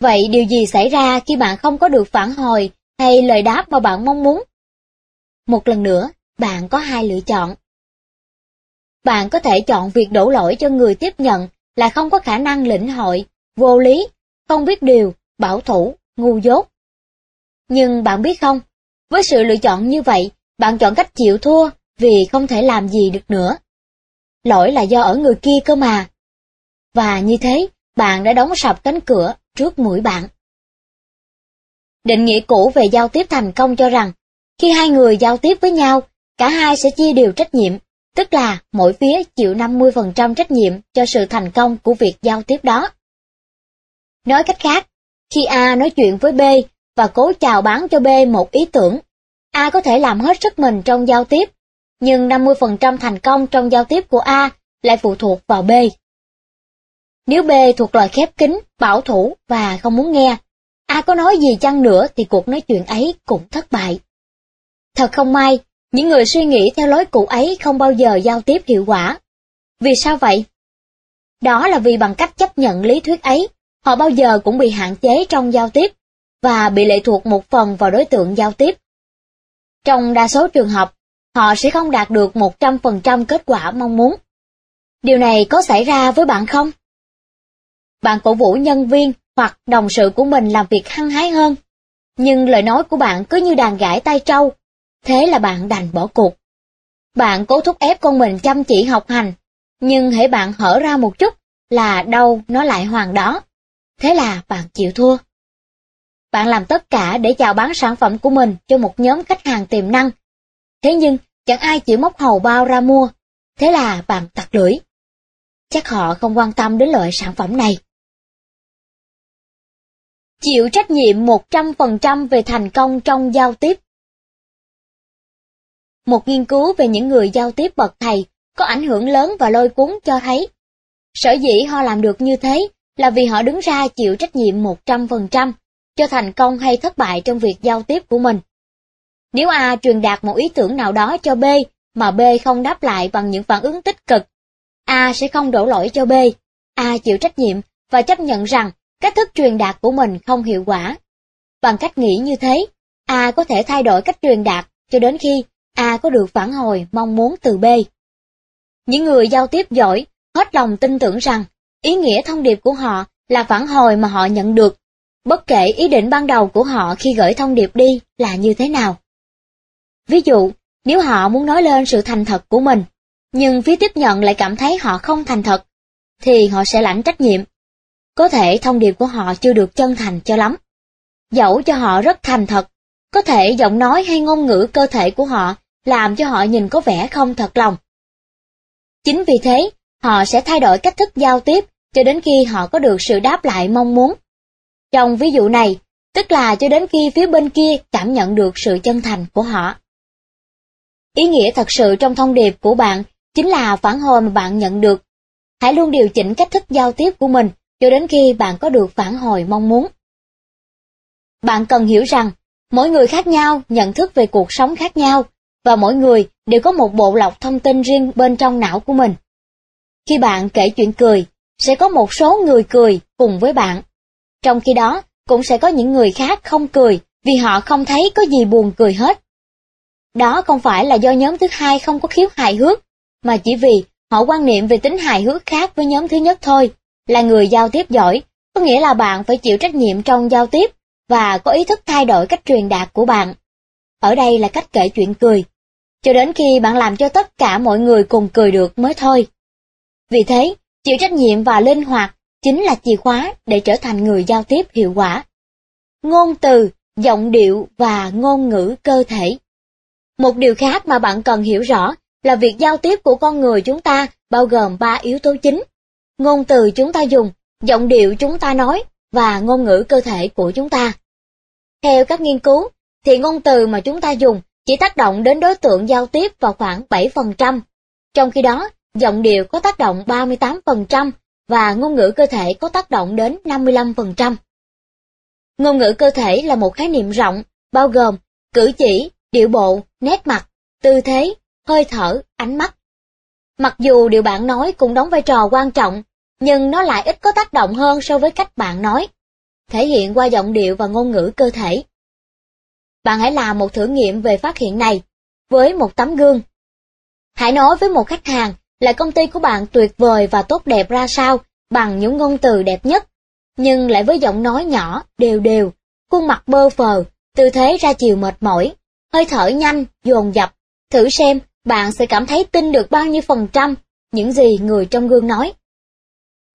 Vậy điều gì xảy ra khi bạn không có được phản hồi hay lời đáp mà bạn mong muốn? Một lần nữa, bạn có hai lựa chọn. Bạn có thể chọn việc đổ lỗi cho người tiếp nhận là không có khả năng lĩnh hội, vô lý, không biết điều, bảo thủ, ngu dốt. Nhưng bạn biết không, với sự lựa chọn như vậy, bạn chọn cách chịu thua vì không thể làm gì được nữa. Lỗi là do ở người kia cơ mà. Và như thế, bạn đã đóng sập cánh cửa trước mũi bạn. Định nghĩa cũ về giao tiếp thành công cho rằng, khi hai người giao tiếp với nhau, cả hai sẽ chia đều trách nhiệm, tức là mỗi phía chịu 50% trách nhiệm cho sự thành công của việc giao tiếp đó. Nói cách khác, khi A nói chuyện với B và cố chào bán cho B một ý tưởng, A có thể làm hết sức mình trong giao tiếp, nhưng 50% thành công trong giao tiếp của A lại phụ thuộc vào B. Nếu B thuộc loại khép kín, bảo thủ và không muốn nghe, A có nói gì chăng nữa thì cuộc nói chuyện ấy cũng thất bại. Thật không may, những người suy nghĩ theo lối cũ ấy không bao giờ giao tiếp hiệu quả. Vì sao vậy? Đó là vì bằng cách chấp nhận lý thuyết ấy, họ bao giờ cũng bị hạn chế trong giao tiếp và bị lệ thuộc một phần vào đối tượng giao tiếp. Trong đa số trường hợp, họ sẽ không đạt được 100% kết quả mong muốn. Điều này có xảy ra với bạn không? Bạn cổ vũ nhân viên hoặc đồng sự của mình làm việc hăng hái hơn, nhưng lời nói của bạn cứ như đàn gãi tay trâu, thế là bạn đành bỏ cuộc. Bạn cố thúc ép con mình chăm chỉ học hành, nhưng hãy bạn hở ra một chút là đâu nó lại hoàng đó. Thế là bạn chịu thua. Bạn làm tất cả để chào bán sản phẩm của mình cho một nhóm khách hàng tiềm năng. Thế nhưng, chẳng ai chịu móc hầu bao ra mua. Thế là bạn tặc lưỡi. Chắc họ không quan tâm đến loại sản phẩm này. Chịu trách nhiệm 100% về thành công trong giao tiếp. Một nghiên cứu về những người giao tiếp bậc thầy có ảnh hưởng lớn và lôi cuốn cho thấy. Sở dĩ họ làm được như thế là vì họ đứng ra chịu trách nhiệm 100% cho thành công hay thất bại trong việc giao tiếp của mình. Nếu A truyền đạt một ý tưởng nào đó cho B mà B không đáp lại bằng những phản ứng tích cực, A sẽ không đổ lỗi cho B. A chịu trách nhiệm và chấp nhận rằng cách thức truyền đạt của mình không hiệu quả. Bằng cách nghĩ như thế, A có thể thay đổi cách truyền đạt cho đến khi A có được phản hồi mong muốn từ B. Những người giao tiếp giỏi hết lòng tin tưởng rằng ý nghĩa thông điệp của họ là phản hồi mà họ nhận được bất kể ý định ban đầu của họ khi gửi thông điệp đi là như thế nào. Ví dụ, nếu họ muốn nói lên sự thành thật của mình, nhưng phía tiếp nhận lại cảm thấy họ không thành thật, thì họ sẽ lãnh trách nhiệm. Có thể thông điệp của họ chưa được chân thành cho lắm. Dẫu cho họ rất thành thật, có thể giọng nói hay ngôn ngữ cơ thể của họ làm cho họ nhìn có vẻ không thật lòng. Chính vì thế, họ sẽ thay đổi cách thức giao tiếp cho đến khi họ có được sự đáp lại mong muốn. Trong ví dụ này, tức là cho đến khi phía bên kia cảm nhận được sự chân thành của họ. Ý nghĩa thật sự trong thông điệp của bạn chính là phản hồi mà bạn nhận được. Hãy luôn điều chỉnh cách thức giao tiếp của mình cho đến khi bạn có được phản hồi mong muốn. bạn cần hiểu rằng, mỗi người khác nhau, nhận thức về cuộc sống khác nhau, và mỗi người đều có một bộ lọc thông tin riêng bên trong não của mình. Khi bạn kể chuyện cười, sẽ có một số người cười cùng với bạn. Trong khi đó, cũng sẽ có những người khác không cười vì họ không thấy có gì buồn cười hết. Đó không phải là do nhóm thứ hai không có khiếu hài hước, mà chỉ vì họ quan niệm về tính hài hước khác với nhóm thứ nhất thôi, là người giao tiếp giỏi, có nghĩa là bạn phải chịu trách nhiệm trong giao tiếp và có ý thức thay đổi cách truyền đạt của bạn. Ở đây là cách kể chuyện cười, cho đến khi bạn làm cho tất cả mọi người cùng cười được mới thôi. Vì thế, chịu trách nhiệm và linh hoạt chính là chìa khóa để trở thành người giao tiếp hiệu quả. Ngôn từ, giọng điệu và ngôn ngữ cơ thể. Một điều khác mà bạn cần hiểu rõ là việc giao tiếp của con người chúng ta bao gồm ba yếu tố chính. Ngôn từ chúng ta dùng, giọng điệu chúng ta nói và ngôn ngữ cơ thể của chúng ta. Theo các nghiên cứu, thì ngôn từ mà chúng ta dùng chỉ tác động đến đối tượng giao tiếp vào khoảng 7%, trong khi đó giọng điệu có tác động 38% và ngôn ngữ cơ thể có tác động đến 55%. Ngôn ngữ cơ thể là một khái niệm rộng, bao gồm cử chỉ, điệu bộ, nét mặt, tư thế, hơi thở, ánh mắt. Mặc dù điều bạn nói cũng đóng vai trò quan trọng, nhưng nó lại ít có tác động hơn so với cách bạn nói, thể hiện qua giọng điệu và ngôn ngữ cơ thể. Bạn hãy làm một thử nghiệm về phát hiện này với một tấm gương. Hãy nói với một khách hàng là công ty của bạn tuyệt vời và tốt đẹp ra sao bằng những ngôn từ đẹp nhất, nhưng lại với giọng nói nhỏ, đều đều, khuôn mặt bơ phờ, tư thế ra chiều mệt mỏi, hơi thở nhanh, dồn dập. Thử xem bạn sẽ cảm thấy tin được bao nhiêu phần trăm những gì người trong gương nói.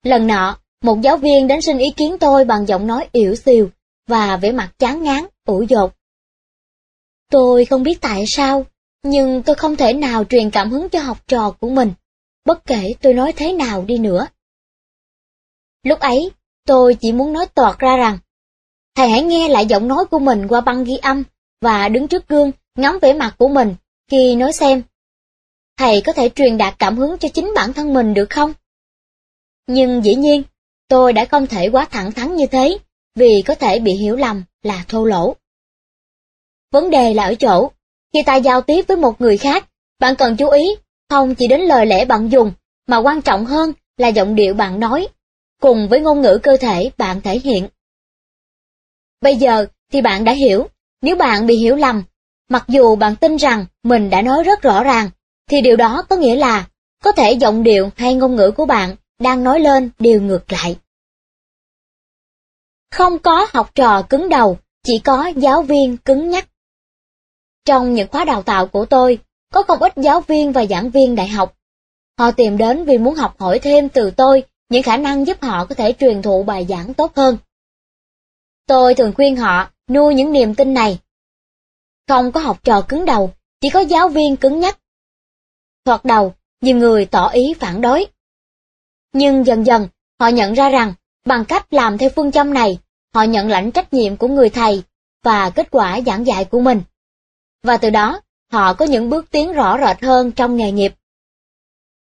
Lần nọ, một giáo viên đến xin ý kiến tôi bằng giọng nói yểu xìu và vẻ mặt chán ngán, ủ dột. Tôi không biết tại sao, nhưng tôi không thể nào truyền cảm hứng cho học trò của mình, bất kể tôi nói thế nào đi nữa. Lúc ấy, tôi chỉ muốn nói toạc ra rằng, thầy hãy nghe lại giọng nói của mình qua băng ghi âm và đứng trước gương ngắm vẻ mặt của mình khi nói xem. Thầy có thể truyền đạt cảm hứng cho chính bản thân mình được không? Nhưng dĩ nhiên, tôi đã không thể quá thẳng thắn như thế, vì có thể bị hiểu lầm là thô lỗ. Vấn đề là ở chỗ, khi ta giao tiếp với một người khác, bạn cần chú ý không chỉ đến lời lẽ bạn dùng, mà quan trọng hơn là giọng điệu bạn nói, cùng với ngôn ngữ cơ thể bạn thể hiện. Bây giờ thì bạn đã hiểu, nếu bạn bị hiểu lầm, mặc dù bạn tin rằng mình đã nói rất rõ ràng, thì điều đó có nghĩa là có thể giọng điệu hay ngôn ngữ của bạn đang nói lên điều ngược lại. Không có học trò cứng đầu, chỉ có giáo viên cứng nhắc. Trong những khóa đào tạo của tôi, có không ít giáo viên và giảng viên đại học. Họ tìm đến vì muốn học hỏi thêm từ tôi những khả năng giúp họ có thể truyền thụ bài giảng tốt hơn. Tôi thường khuyên họ nuôi những niềm tin này. Không có học trò cứng đầu, chỉ có giáo viên cứng nhắc. Thoạt đầu, nhiều người tỏ ý phản đối. Nhưng dần dần, họ nhận ra rằng, bằng cách làm theo phương châm này, họ nhận lãnh trách nhiệm của người thầy và kết quả giảng dạy của mình. Và từ đó, họ có những bước tiến rõ rệt hơn trong nghề nghiệp.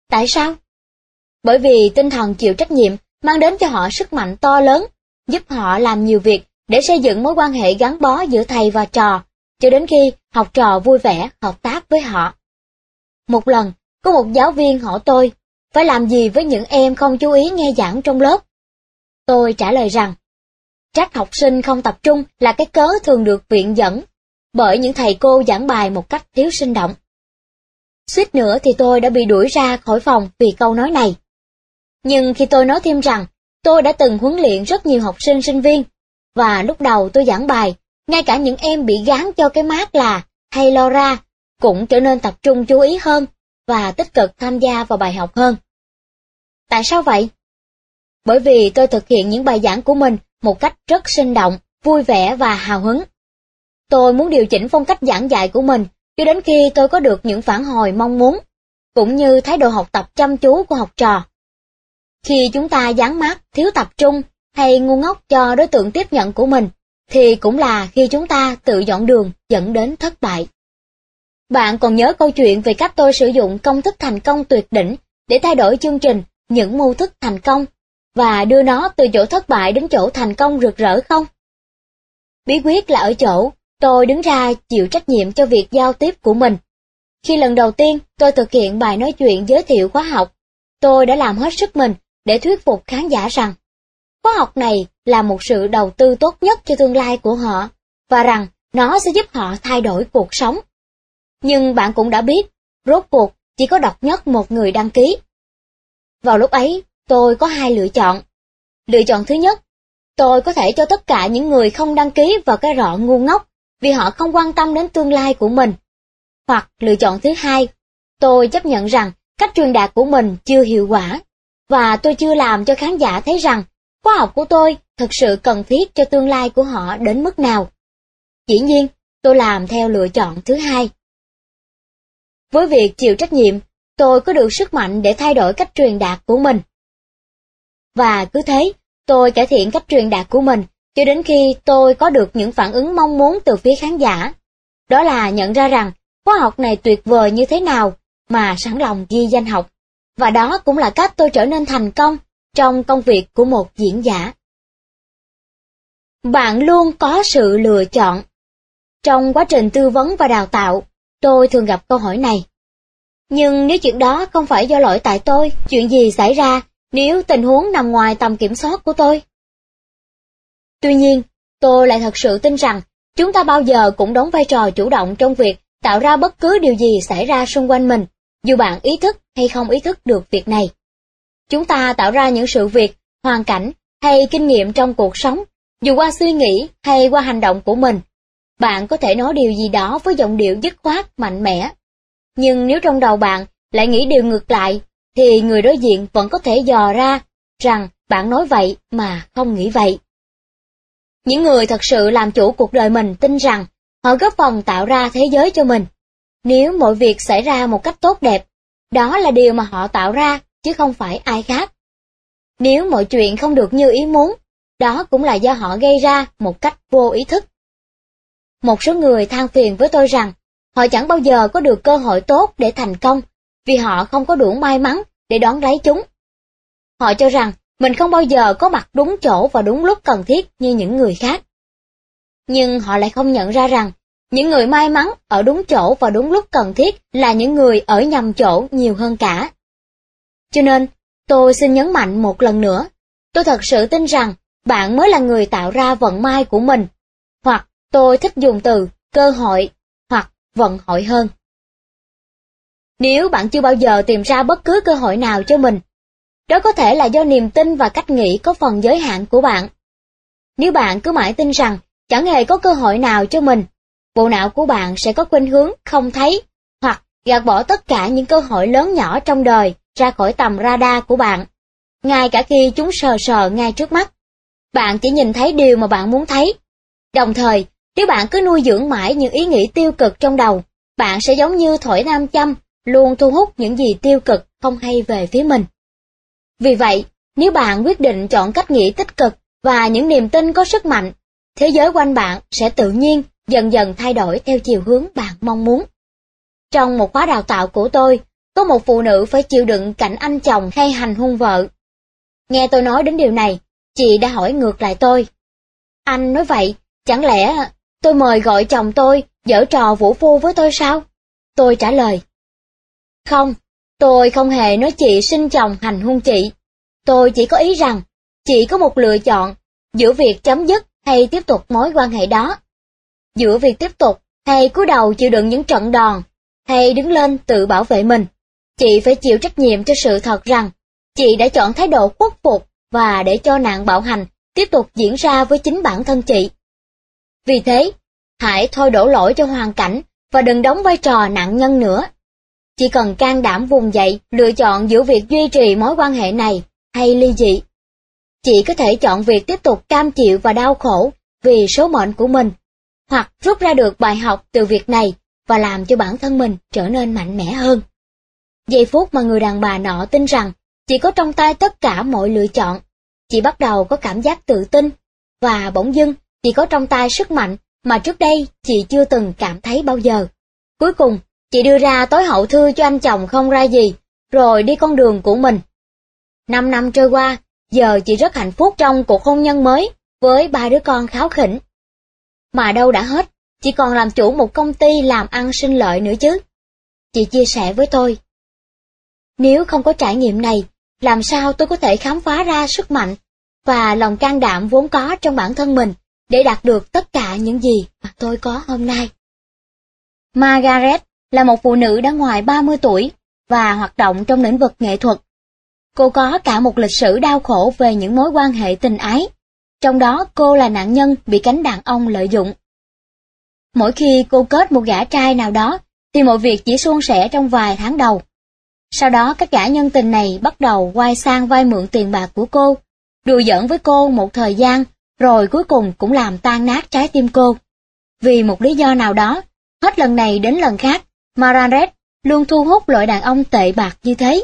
Tại sao? Bởi vì tinh thần chịu trách nhiệm mang đến cho họ sức mạnh to lớn, giúp họ làm nhiều việc để xây dựng mối quan hệ gắn bó giữa thầy và trò, cho đến khi học trò vui vẻ hợp tác với họ. Một lần, có một giáo viên hỏi tôi, phải làm gì với những em không chú ý nghe giảng trong lớp? Tôi trả lời rằng, trách học sinh không tập trung là cái cớ thường được viện dẫn bởi những thầy cô giảng bài một cách thiếu sinh động. Suýt nữa thì tôi đã bị đuổi ra khỏi phòng vì câu nói này. Nhưng khi tôi nói thêm rằng, tôi đã từng huấn luyện rất nhiều học sinh sinh viên, và lúc đầu tôi giảng bài, ngay cả những em bị gán cho cái mát là hay lo ra, cũng trở nên tập trung chú ý hơn và tích cực tham gia vào bài học hơn. Tại sao vậy? Bởi vì tôi thực hiện những bài giảng của mình một cách rất sinh động, vui vẻ và hào hứng. Tôi muốn điều chỉnh phong cách giảng dạy của mình cho đến khi tôi có được những phản hồi mong muốn, cũng như thái độ học tập chăm chú của học trò. Khi chúng ta dán mát, thiếu tập trung hay ngu ngốc cho đối tượng tiếp nhận của mình, thì cũng là khi chúng ta tự dọn đường dẫn đến thất bại. Bạn còn nhớ câu chuyện về cách tôi sử dụng công thức thành công tuyệt đỉnh để thay đổi chương trình những mô thức thành công và đưa nó từ chỗ thất bại đến chỗ thành công rực rỡ không? Bí quyết là ở chỗ, tôi đứng ra chịu trách nhiệm cho việc giao tiếp của mình. Khi lần đầu tiên tôi thực hiện bài nói chuyện giới thiệu khóa học, tôi đã làm hết sức mình để thuyết phục khán giả rằng khóa học này là một sự đầu tư tốt nhất cho tương lai của họ và rằng nó sẽ giúp họ thay đổi cuộc sống. Nhưng bạn cũng đã biết, rốt cuộc chỉ có độc nhất một người đăng ký. Vào lúc ấy, tôi có hai lựa chọn. Lựa chọn thứ nhất, tôi có thể cho tất cả những người không đăng ký vào cái rọ ngu ngốc vì họ không quan tâm đến tương lai của mình. Hoặc lựa chọn thứ hai, tôi chấp nhận rằng cách truyền đạt của mình chưa hiệu quả, và tôi chưa làm cho khán giả thấy rằng khóa học của tôi thực sự cần thiết cho tương lai của họ đến mức nào. Dĩ nhiên, tôi làm theo lựa chọn thứ hai. Với việc chịu trách nhiệm, tôi có được sức mạnh để thay đổi cách truyền đạt của mình. Và cứ thế, tôi cải thiện cách truyền đạt của mình cho đến khi tôi có được những phản ứng mong muốn từ phía khán giả. Đó là nhận ra rằng khóa học này tuyệt vời như thế nào mà sẵn lòng ghi danh học. Và đó cũng là cách tôi trở nên thành công trong công việc của một diễn giả. Bạn luôn có sự lựa chọn. Trong quá trình tư vấn và đào tạo, tôi thường gặp câu hỏi này. Nhưng nếu chuyện đó không phải do lỗi tại tôi, chuyện gì xảy ra nếu tình huống nằm ngoài tầm kiểm soát của tôi? Tuy nhiên, tôi lại thật sự tin rằng chúng ta bao giờ cũng đóng vai trò chủ động trong việc tạo ra bất cứ điều gì xảy ra xung quanh mình, dù bạn ý thức hay không ý thức được việc này. Chúng ta tạo ra những sự việc, hoàn cảnh hay kinh nghiệm trong cuộc sống, dù qua suy nghĩ hay qua hành động của mình. Bạn có thể nói điều gì đó với giọng điệu dứt khoát, mạnh mẽ. Nhưng nếu trong đầu bạn lại nghĩ điều ngược lại, thì người đối diện vẫn có thể dò ra rằng bạn nói vậy mà không nghĩ vậy. Những người thật sự làm chủ cuộc đời mình tin rằng họ góp phần tạo ra thế giới cho mình. Nếu mọi việc xảy ra một cách tốt đẹp, đó là điều mà họ tạo ra, chứ không phải ai khác. Nếu mọi chuyện không được như ý muốn, đó cũng là do họ gây ra một cách vô ý thức. Một số người than phiền với tôi rằng, họ chẳng bao giờ có được cơ hội tốt để thành công, vì họ không có đủ may mắn để đón lấy chúng. Họ cho rằng mình không bao giờ có mặt đúng chỗ và đúng lúc cần thiết như những người khác. Nhưng họ lại không nhận ra rằng, những người may mắn ở đúng chỗ và đúng lúc cần thiết là những người ở nhầm chỗ nhiều hơn cả. Cho nên, tôi xin nhấn mạnh một lần nữa, tôi thật sự tin rằng bạn mới là người tạo ra vận may của mình, hoặc tôi thích dùng từ cơ hội, hoặc vận hội hơn. Nếu bạn chưa bao giờ tìm ra bất cứ cơ hội nào cho mình, đó có thể là do niềm tin và cách nghĩ có phần giới hạn của bạn. Nếu bạn cứ mãi tin rằng chẳng hề có cơ hội nào cho mình, bộ não của bạn sẽ có khuynh hướng không thấy hoặc gạt bỏ tất cả những cơ hội lớn nhỏ trong đời ra khỏi tầm radar của bạn, ngay cả khi chúng sờ sờ ngay trước mắt. Bạn chỉ nhìn thấy điều mà bạn muốn thấy. Đồng thời, nếu bạn cứ nuôi dưỡng mãi những ý nghĩ tiêu cực trong đầu, bạn sẽ giống như thổi nam châm, luôn thu hút những gì tiêu cực không hay về phía mình. Vì vậy, nếu bạn quyết định chọn cách nghĩ tích cực và những niềm tin có sức mạnh, thế giới quanh bạn sẽ tự nhiên dần dần thay đổi theo chiều hướng bạn mong muốn. Trong một khóa đào tạo của tôi, có một phụ nữ phải chịu đựng cảnh anh chồng hay hành hung vợ. Nghe tôi nói đến điều này, chị đã hỏi ngược lại tôi. Anh nói vậy, chẳng lẽ tôi mời gọi chồng tôi dở trò vũ phu với tôi sao? Tôi trả lời. Không, tôi không hề nói chị sinh chồng hành hung chị. Tôi chỉ có ý rằng, chị có một lựa chọn giữa việc chấm dứt hay tiếp tục mối quan hệ đó. Giữa việc tiếp tục hay cúi đầu chịu đựng những trận đòn, hay đứng lên tự bảo vệ mình. Chị phải chịu trách nhiệm cho sự thật rằng chị đã chọn thái độ khuất phục và để cho nạn bạo hành tiếp tục diễn ra với chính bản thân chị. Vì thế, hãy thôi đổ lỗi cho hoàn cảnh và đừng đóng vai trò nạn nhân nữa. Chỉ cần can đảm vùng dậy lựa chọn giữa việc duy trì mối quan hệ này hay ly dị. Chị có thể chọn việc tiếp tục cam chịu và đau khổ vì số mệnh của mình, hoặc rút ra được bài học từ việc này và làm cho bản thân mình trở nên mạnh mẽ hơn. Giây phút mà người đàn bà nọ tin rằng chị có trong tay tất cả mọi lựa chọn, chị bắt đầu có cảm giác tự tin, và bỗng dưng chị có trong tay sức mạnh mà trước đây chị chưa từng cảm thấy bao giờ. Cuối cùng, chị đưa ra tối hậu thư cho anh chồng không ra gì, rồi đi con đường của mình. Năm năm trôi qua, giờ chị rất hạnh phúc trong cuộc hôn nhân mới với ba đứa con kháo khỉnh. mà đâu đã hết, chị còn làm chủ một công ty làm ăn sinh lợi nữa chứ. Chị chia sẻ với tôi. Nếu không có trải nghiệm này, làm sao tôi có thể khám phá ra sức mạnh và lòng can đảm vốn có trong bản thân mình để đạt được tất cả những gì mà tôi có hôm nay. Margaret là một phụ nữ đã ngoài 30 tuổi và hoạt động trong lĩnh vực nghệ thuật. Cô có cả một lịch sử đau khổ về những mối quan hệ tình ái, trong đó cô là nạn nhân bị cánh đàn ông lợi dụng. Mỗi khi cô kết một gã trai nào đó, thì mọi việc chỉ suôn sẻ trong vài tháng đầu. Sau đó các gã nhân tình này bắt đầu quay sang vay mượn tiền bạc của cô, đùa giỡn với cô một thời gian, rồi cuối cùng cũng làm tan nát trái tim cô. Vì một lý do nào đó, hết lần này đến lần khác, Mararet luôn thu hút loại đàn ông tệ bạc như thế.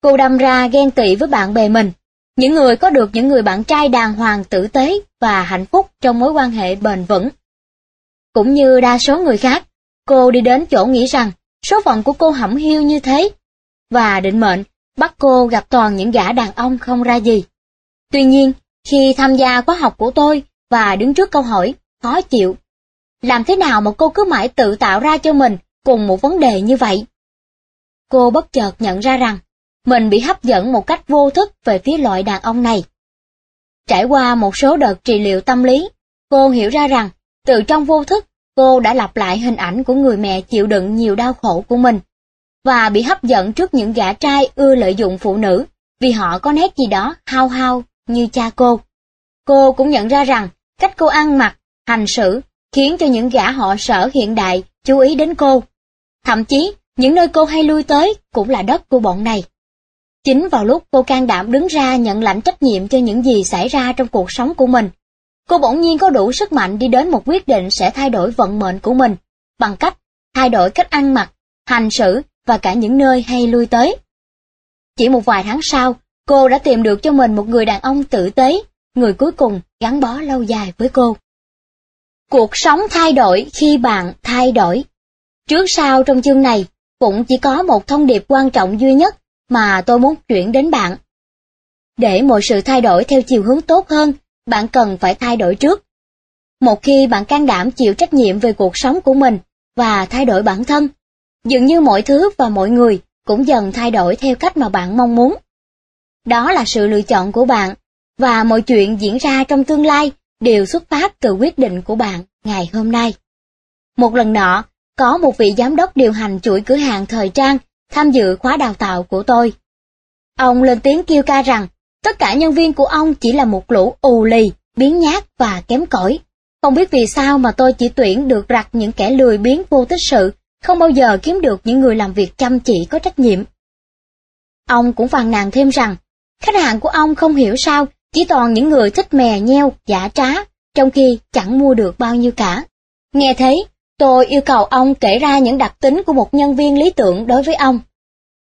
Cô đâm ra ghen tị với bạn bè mình, những người có được những người bạn trai đàng hoàng tử tế và hạnh phúc trong mối quan hệ bền vững. Cũng như đa số người khác, cô đi đến chỗ nghĩ rằng số phận của cô hẩm hiu như thế, và định mệnh bắt cô gặp toàn những gã đàn ông không ra gì. Tuy nhiên, khi tham gia khóa học của tôi và đứng trước câu hỏi, khó chịu, làm thế nào mà cô cứ mãi tự tạo ra cho mình cùng một vấn đề như vậy? Cô bất chợt nhận ra rằng, mình bị hấp dẫn một cách vô thức về phía loại đàn ông này. Trải qua một số đợt trị liệu tâm lý, cô hiểu ra rằng, từ trong vô thức, cô đã lặp lại hình ảnh của người mẹ chịu đựng nhiều đau khổ của mình, và bị hấp dẫn trước những gã trai ưa lợi dụng phụ nữ, vì họ có nét gì đó hao hao như cha cô. Cô cũng nhận ra rằng, cách cô ăn mặc, hành xử, khiến cho những gã họ sở hiện đại chú ý đến cô. Thậm chí, những nơi cô hay lui tới cũng là đất của bọn này. Chính vào lúc cô can đảm đứng ra nhận lãnh trách nhiệm cho những gì xảy ra trong cuộc sống của mình, cô bỗng nhiên có đủ sức mạnh đi đến một quyết định sẽ thay đổi vận mệnh của mình, bằng cách thay đổi cách ăn mặc, hành xử và cả những nơi hay lui tới. Chỉ một vài tháng sau, cô đã tìm được cho mình một người đàn ông tử tế, người cuối cùng gắn bó lâu dài với cô. Cuộc sống thay đổi khi bạn thay đổi. Trước sau trong chương này, cũng chỉ có một thông điệp quan trọng duy nhất mà tôi muốn chuyển đến bạn. Để mọi sự thay đổi theo chiều hướng tốt hơn, bạn cần phải thay đổi trước. Một khi bạn can đảm chịu trách nhiệm về cuộc sống của mình và thay đổi bản thân, dường như mọi thứ và mọi người cũng dần thay đổi theo cách mà bạn mong muốn. Đó là sự lựa chọn của bạn, và mọi chuyện diễn ra trong tương lai đều xuất phát từ quyết định của bạn ngày hôm nay. Một lần nọ, có một vị giám đốc điều hành chuỗi cửa hàng thời trang tham dự khóa đào tạo của tôi. Ông lên tiếng kêu ca rằng tất cả nhân viên của ông chỉ là một lũ ù lì, biến nhát và kém cỏi. Không biết vì sao mà tôi chỉ tuyển được rặt những kẻ lười biếng vô tích sự, không bao giờ kiếm được những người làm việc chăm chỉ có trách nhiệm. Ông cũng phàn nàn thêm rằng, khách hàng của ông không hiểu sao chỉ toàn những người thích mè nheo, giả trá, trong khi chẳng mua được bao nhiêu cả. Nghe thế, tôi yêu cầu ông kể ra những đặc tính của một nhân viên lý tưởng đối với ông.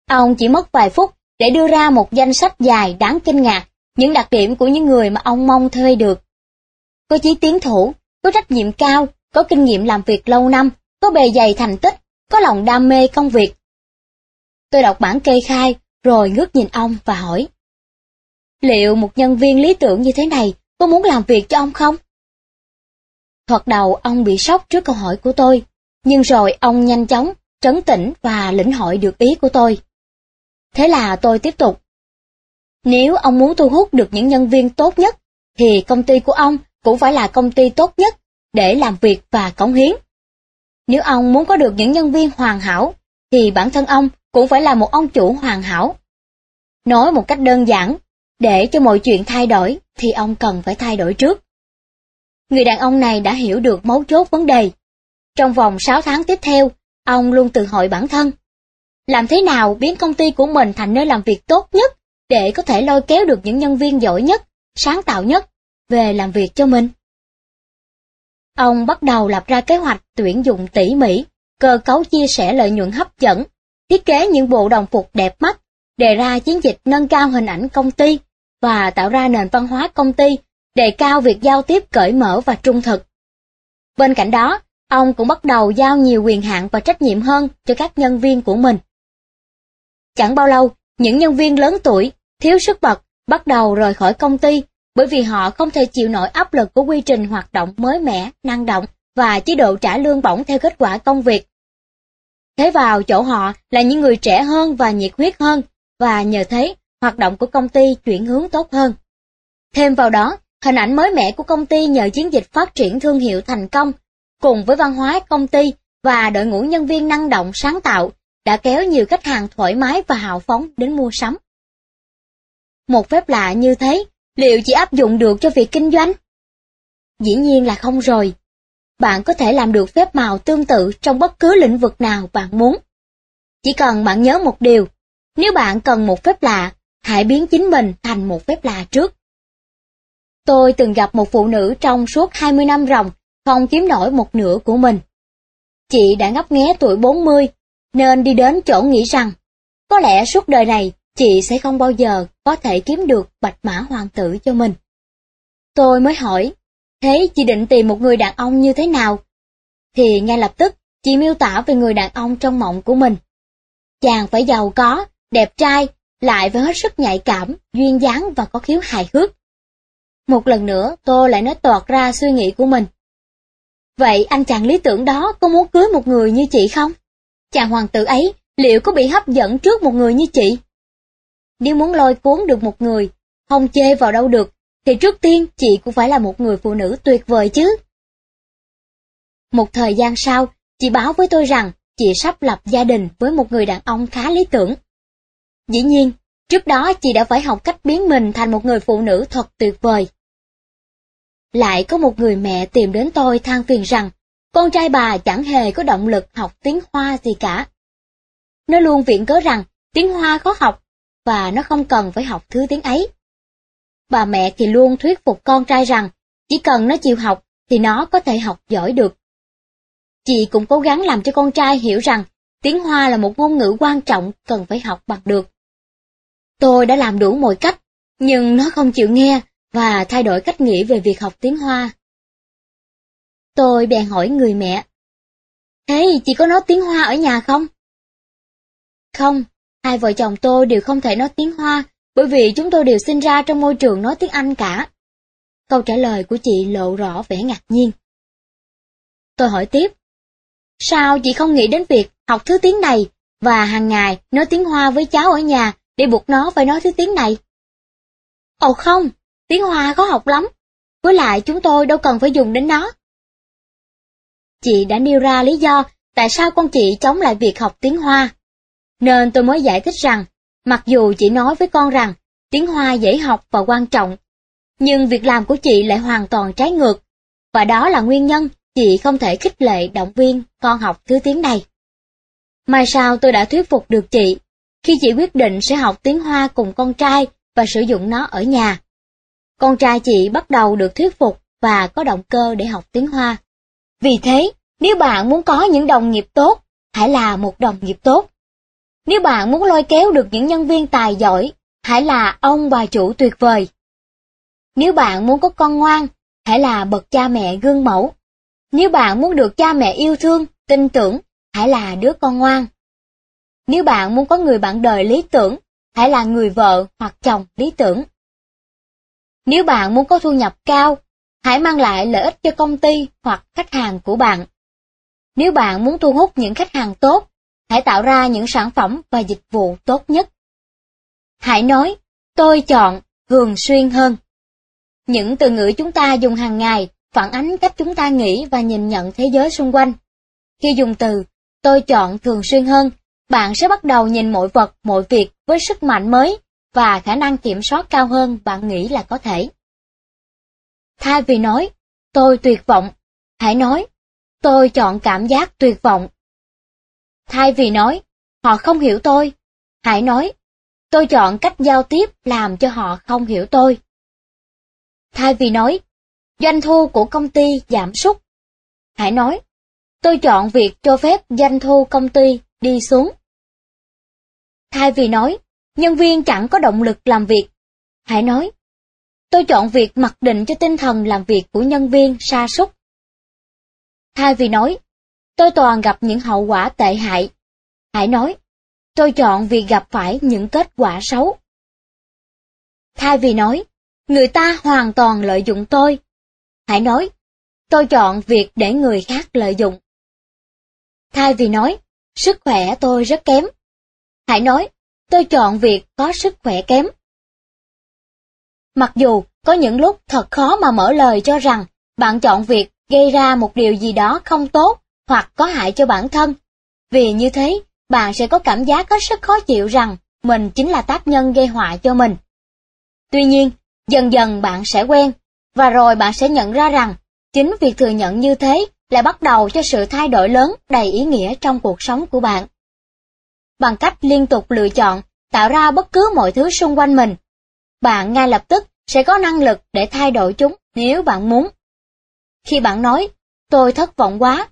Ông chỉ mất vài phút để đưa ra một danh sách dài đáng kinh ngạc, những đặc điểm của những người mà ông mong thuê được. Có chí tiến thủ, có trách nhiệm cao, có kinh nghiệm làm việc lâu năm, có bề dày thành tích, có lòng đam mê công việc. Tôi đọc bản kê khai, rồi ngước nhìn ông và hỏi. Liệu một nhân viên lý tưởng như thế này có muốn làm việc cho ông không? Thoạt đầu ông bị sốc trước câu hỏi của tôi, nhưng rồi ông nhanh chóng, trấn tĩnh và lĩnh hội được ý của tôi. Thế là tôi tiếp tục. Nếu ông muốn thu hút được những nhân viên tốt nhất, thì công ty của ông cũng phải là công ty tốt nhất để làm việc và cống hiến. Nếu ông muốn có được những nhân viên hoàn hảo, thì bản thân ông cũng phải là một ông chủ hoàn hảo. Nói một cách đơn giản, để cho mọi chuyện thay đổi thì ông cần phải thay đổi trước. Người đàn ông này đã hiểu được mấu chốt vấn đề. Trong vòng 6 tháng tiếp theo, ông luôn tự hỏi bản thân. Làm thế nào biến công ty của mình thành nơi làm việc tốt nhất để có thể lôi kéo được những nhân viên giỏi nhất, sáng tạo nhất về làm việc cho mình? Ông bắt đầu lập ra kế hoạch tuyển dụng tỉ mỉ, cơ cấu chia sẻ lợi nhuận hấp dẫn, thiết kế những bộ đồng phục đẹp mắt, đề ra chiến dịch nâng cao hình ảnh công ty và tạo ra nền văn hóa công ty, đề cao việc giao tiếp cởi mở và trung thực. Bên cạnh đó, ông cũng bắt đầu giao nhiều quyền hạn và trách nhiệm hơn cho các nhân viên của mình. Chẳng bao lâu, những nhân viên lớn tuổi, thiếu sức bật, bắt đầu rời khỏi công ty bởi vì họ không thể chịu nổi áp lực của quy trình hoạt động mới mẻ, năng động và chế độ trả lương bổng theo kết quả công việc. Thế vào chỗ họ là những người trẻ hơn và nhiệt huyết hơn, và nhờ thế, hoạt động của công ty chuyển hướng tốt hơn. Thêm vào đó, hình ảnh mới mẻ của công ty nhờ chiến dịch phát triển thương hiệu thành công, cùng với văn hóa công ty và đội ngũ nhân viên năng động sáng tạo, đã kéo nhiều khách hàng thoải mái và hào phóng đến mua sắm. Một phép lạ như thế, liệu chỉ áp dụng được cho việc kinh doanh? Dĩ nhiên là không rồi. Bạn có thể làm được phép màu tương tự trong bất cứ lĩnh vực nào bạn muốn. Chỉ cần bạn nhớ một điều, nếu bạn cần một phép lạ, hãy biến chính mình thành một phép lạ trước. Tôi từng gặp một phụ nữ trong suốt 20 năm ròng, không kiếm nổi một nửa của mình. Chị đã ngấp nghé tuổi 40, nên đi đến chỗ nghĩ rằng, có lẽ suốt đời này chị sẽ không bao giờ có thể kiếm được bạch mã hoàng tử cho mình. Tôi mới hỏi, thế chị định tìm một người đàn ông như thế nào? Thì ngay lập tức, chị miêu tả về người đàn ông trong mộng của mình. Chàng phải giàu có, đẹp trai, lại với hết sức nhạy cảm, duyên dáng và có khiếu hài hước. Một lần nữa, tôi lại nói toạt ra suy nghĩ của mình. Vậy anh chàng lý tưởng đó có muốn cưới một người như chị không? Chàng hoàng tử ấy liệu có bị hấp dẫn trước một người như chị? Nếu muốn lôi cuốn được một người, không chê vào đâu được, thì trước tiên chị cũng phải là một người phụ nữ tuyệt vời chứ. Một thời gian sau, chị báo với tôi rằng chị sắp lập gia đình với một người đàn ông khá lý tưởng. Dĩ nhiên, trước đó chị đã phải học cách biến mình thành một người phụ nữ thật tuyệt vời. Lại có một người mẹ tìm đến tôi than phiền rằng con trai bà chẳng hề có động lực học tiếng Hoa gì cả. Nó luôn viện cớ rằng tiếng Hoa khó học và nó không cần phải học thứ tiếng ấy. Bà mẹ thì luôn thuyết phục con trai rằng chỉ cần nó chịu học thì nó có thể học giỏi được. Chị cũng cố gắng làm cho con trai hiểu rằng tiếng Hoa là một ngôn ngữ quan trọng cần phải học bằng được. Tôi đã làm đủ mọi cách, nhưng nó không chịu nghe và thay đổi cách nghĩ về việc học tiếng Hoa. Tôi bèn hỏi người mẹ. Thế chị có nói tiếng Hoa ở nhà không? Không, hai vợ chồng tôi đều không thể nói tiếng Hoa, bởi vì chúng tôi đều sinh ra trong môi trường nói tiếng Anh cả. Câu trả lời của chị lộ rõ vẻ ngạc nhiên. Tôi hỏi tiếp. Sao chị không nghĩ đến việc học thứ tiếng này và hàng ngày nói tiếng Hoa với cháu ở nhà để buộc nó phải nói thứ tiếng này? Ồ không, tiếng Hoa khó học lắm. Với lại chúng tôi đâu cần phải dùng đến nó. Chị đã nêu ra lý do tại sao con chị chống lại việc học tiếng Hoa. Nên tôi mới giải thích rằng, mặc dù chị nói với con rằng tiếng Hoa dễ học và quan trọng, nhưng việc làm của chị lại hoàn toàn trái ngược, và đó là nguyên nhân chị không thể khích lệ động viên con học thứ tiếng này. Mai sau tôi đã thuyết phục được chị, khi chị quyết định sẽ học tiếng Hoa cùng con trai và sử dụng nó ở nhà. Con trai chị bắt đầu được thuyết phục và có động cơ để học tiếng Hoa. Vì thế, nếu bạn muốn có những đồng nghiệp tốt, hãy là một đồng nghiệp tốt. Nếu bạn muốn lôi kéo được những nhân viên tài giỏi, hãy là ông bà chủ tuyệt vời. Nếu bạn muốn có con ngoan, hãy là bậc cha mẹ gương mẫu. Nếu bạn muốn được cha mẹ yêu thương, tin tưởng, hãy là đứa con ngoan. Nếu bạn muốn có người bạn đời lý tưởng, hãy là người vợ hoặc chồng lý tưởng. Nếu bạn muốn có thu nhập cao, hãy mang lại lợi ích cho công ty hoặc khách hàng của bạn. Nếu bạn muốn thu hút những khách hàng tốt, hãy tạo ra những sản phẩm và dịch vụ tốt nhất. Hãy nói, tôi chọn thường xuyên hơn. Những từ ngữ chúng ta dùng hàng ngày phản ánh cách chúng ta nghĩ và nhìn nhận thế giới xung quanh. Khi dùng từ tôi chọn thường xuyên hơn, bạn sẽ bắt đầu nhìn mọi vật, mọi việc với sức mạnh mới và khả năng kiểm soát cao hơn bạn nghĩ là có thể. Thay vì nói, tôi tuyệt vọng, hãy nói, tôi chọn cảm giác tuyệt vọng. Thay vì nói, họ không hiểu tôi, hãy nói, tôi chọn cách giao tiếp làm cho họ không hiểu tôi. Thay vì nói, doanh thu của công ty giảm sút, hãy nói, tôi chọn việc cho phép doanh thu công ty đi xuống. Thay vì nói, nhân viên chẳng có động lực làm việc, hãy nói, Tôi chọn việc mặc định cho tinh thần làm việc của nhân viên sa sút. Thay vì nói, tôi toàn gặp những hậu quả tệ hại. Hãy nói, tôi chọn việc gặp phải những kết quả xấu. Thay vì nói, người ta hoàn toàn lợi dụng tôi. Hãy nói, tôi chọn việc để người khác lợi dụng. Thay vì nói, sức khỏe tôi rất kém. Hãy nói, tôi chọn việc có sức khỏe kém. Mặc dù có những lúc thật khó mà mở lời cho rằng bạn chọn việc gây ra một điều gì đó không tốt hoặc có hại cho bản thân. Vì như thế, bạn sẽ có cảm giác hết sức khó chịu rằng mình chính là tác nhân gây họa cho mình. Tuy nhiên, dần dần bạn sẽ quen, và rồi bạn sẽ nhận ra rằng chính việc thừa nhận như thế là bắt đầu cho sự thay đổi lớn đầy ý nghĩa trong cuộc sống của bạn. Bằng cách liên tục lựa chọn, tạo ra bất cứ mọi thứ xung quanh mình, bạn ngay lập tức sẽ có năng lực để thay đổi chúng nếu bạn muốn. Khi bạn nói, tôi thất vọng quá,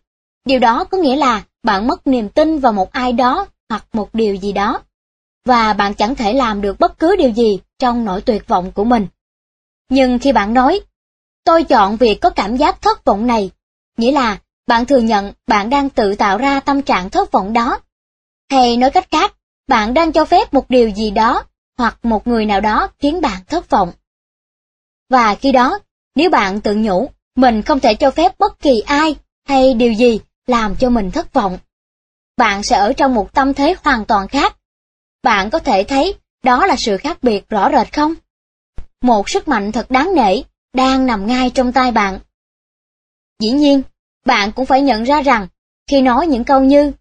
điều đó có nghĩa là bạn mất niềm tin vào một ai đó hoặc một điều gì đó, và bạn chẳng thể làm được bất cứ điều gì trong nỗi tuyệt vọng của mình. Nhưng khi bạn nói, tôi chọn việc có cảm giác thất vọng này, nghĩa là bạn thừa nhận bạn đang tự tạo ra tâm trạng thất vọng đó. Hay nói cách khác, bạn đang cho phép một điều gì đó hoặc một người nào đó khiến bạn thất vọng. Và khi đó, nếu bạn tự nhủ, mình không thể cho phép bất kỳ ai hay điều gì làm cho mình thất vọng. Bạn sẽ ở trong một tâm thế hoàn toàn khác. Bạn có thể thấy đó là sự khác biệt rõ rệt không? Một sức mạnh thật đáng nể đang nằm ngay trong tay bạn. Dĩ nhiên, bạn cũng phải nhận ra rằng, khi nói những câu như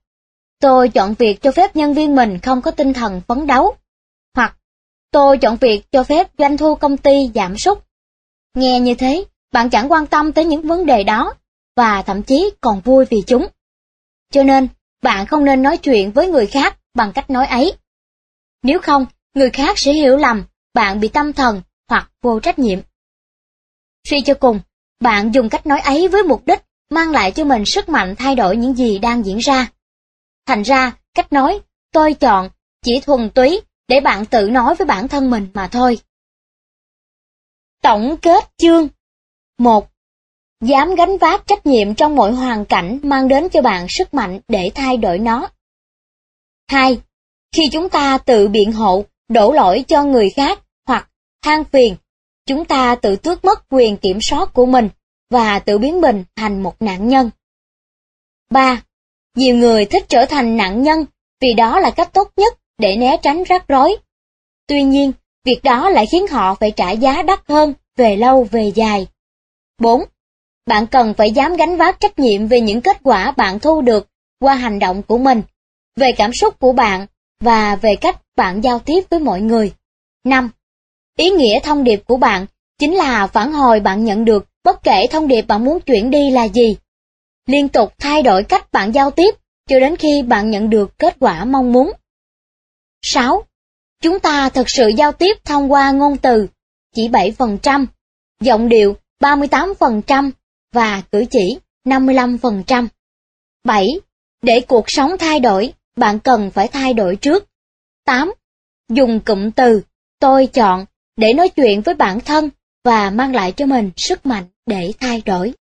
Tôi chọn việc cho phép nhân viên mình không có tinh thần phấn đấu, hoặc Tôi chọn việc cho phép doanh thu công ty giảm sút. Nghe như thế, bạn chẳng quan tâm tới những vấn đề đó, và thậm chí còn vui vì chúng. Cho nên, bạn không nên nói chuyện với người khác bằng cách nói ấy. Nếu không, người khác sẽ hiểu lầm bạn bị tâm thần hoặc vô trách nhiệm. Suy cho cùng, bạn dùng cách nói ấy với mục đích mang lại cho mình sức mạnh thay đổi những gì đang diễn ra. Thành ra, cách nói, tôi chọn, chỉ thuần túy để bạn tự nói với bản thân mình mà thôi. Tổng kết chương 1. Dám gánh vác trách nhiệm trong mọi hoàn cảnh mang đến cho bạn sức mạnh để thay đổi nó. 2. Khi chúng ta tự biện hộ, đổ lỗi cho người khác hoặc than phiền, chúng ta tự tước mất quyền kiểm soát của mình và tự biến mình thành một nạn nhân. 3. Nhiều người thích trở thành nạn nhân vì đó là cách tốt nhất để né tránh rắc rối. Tuy nhiên, việc đó lại khiến họ phải trả giá đắt hơn về lâu về dài. 4. Bạn cần phải dám gánh vác trách nhiệm về những kết quả bạn thu được qua hành động của mình, về cảm xúc của bạn và về cách bạn giao tiếp với mọi người. 5. Ý nghĩa thông điệp của bạn chính là phản hồi bạn nhận được bất kể thông điệp bạn muốn chuyển đi là gì. Liên tục thay đổi cách bạn giao tiếp cho đến khi bạn nhận được kết quả mong muốn. 6. Chúng ta thực sự giao tiếp thông qua ngôn từ, chỉ 7%, giọng điệu 38% và cử chỉ 55%. 7. Để cuộc sống thay đổi, bạn cần phải thay đổi trước. 8. Dùng cụm từ tôi chọn để nói chuyện với bản thân và mang lại cho mình sức mạnh để thay đổi.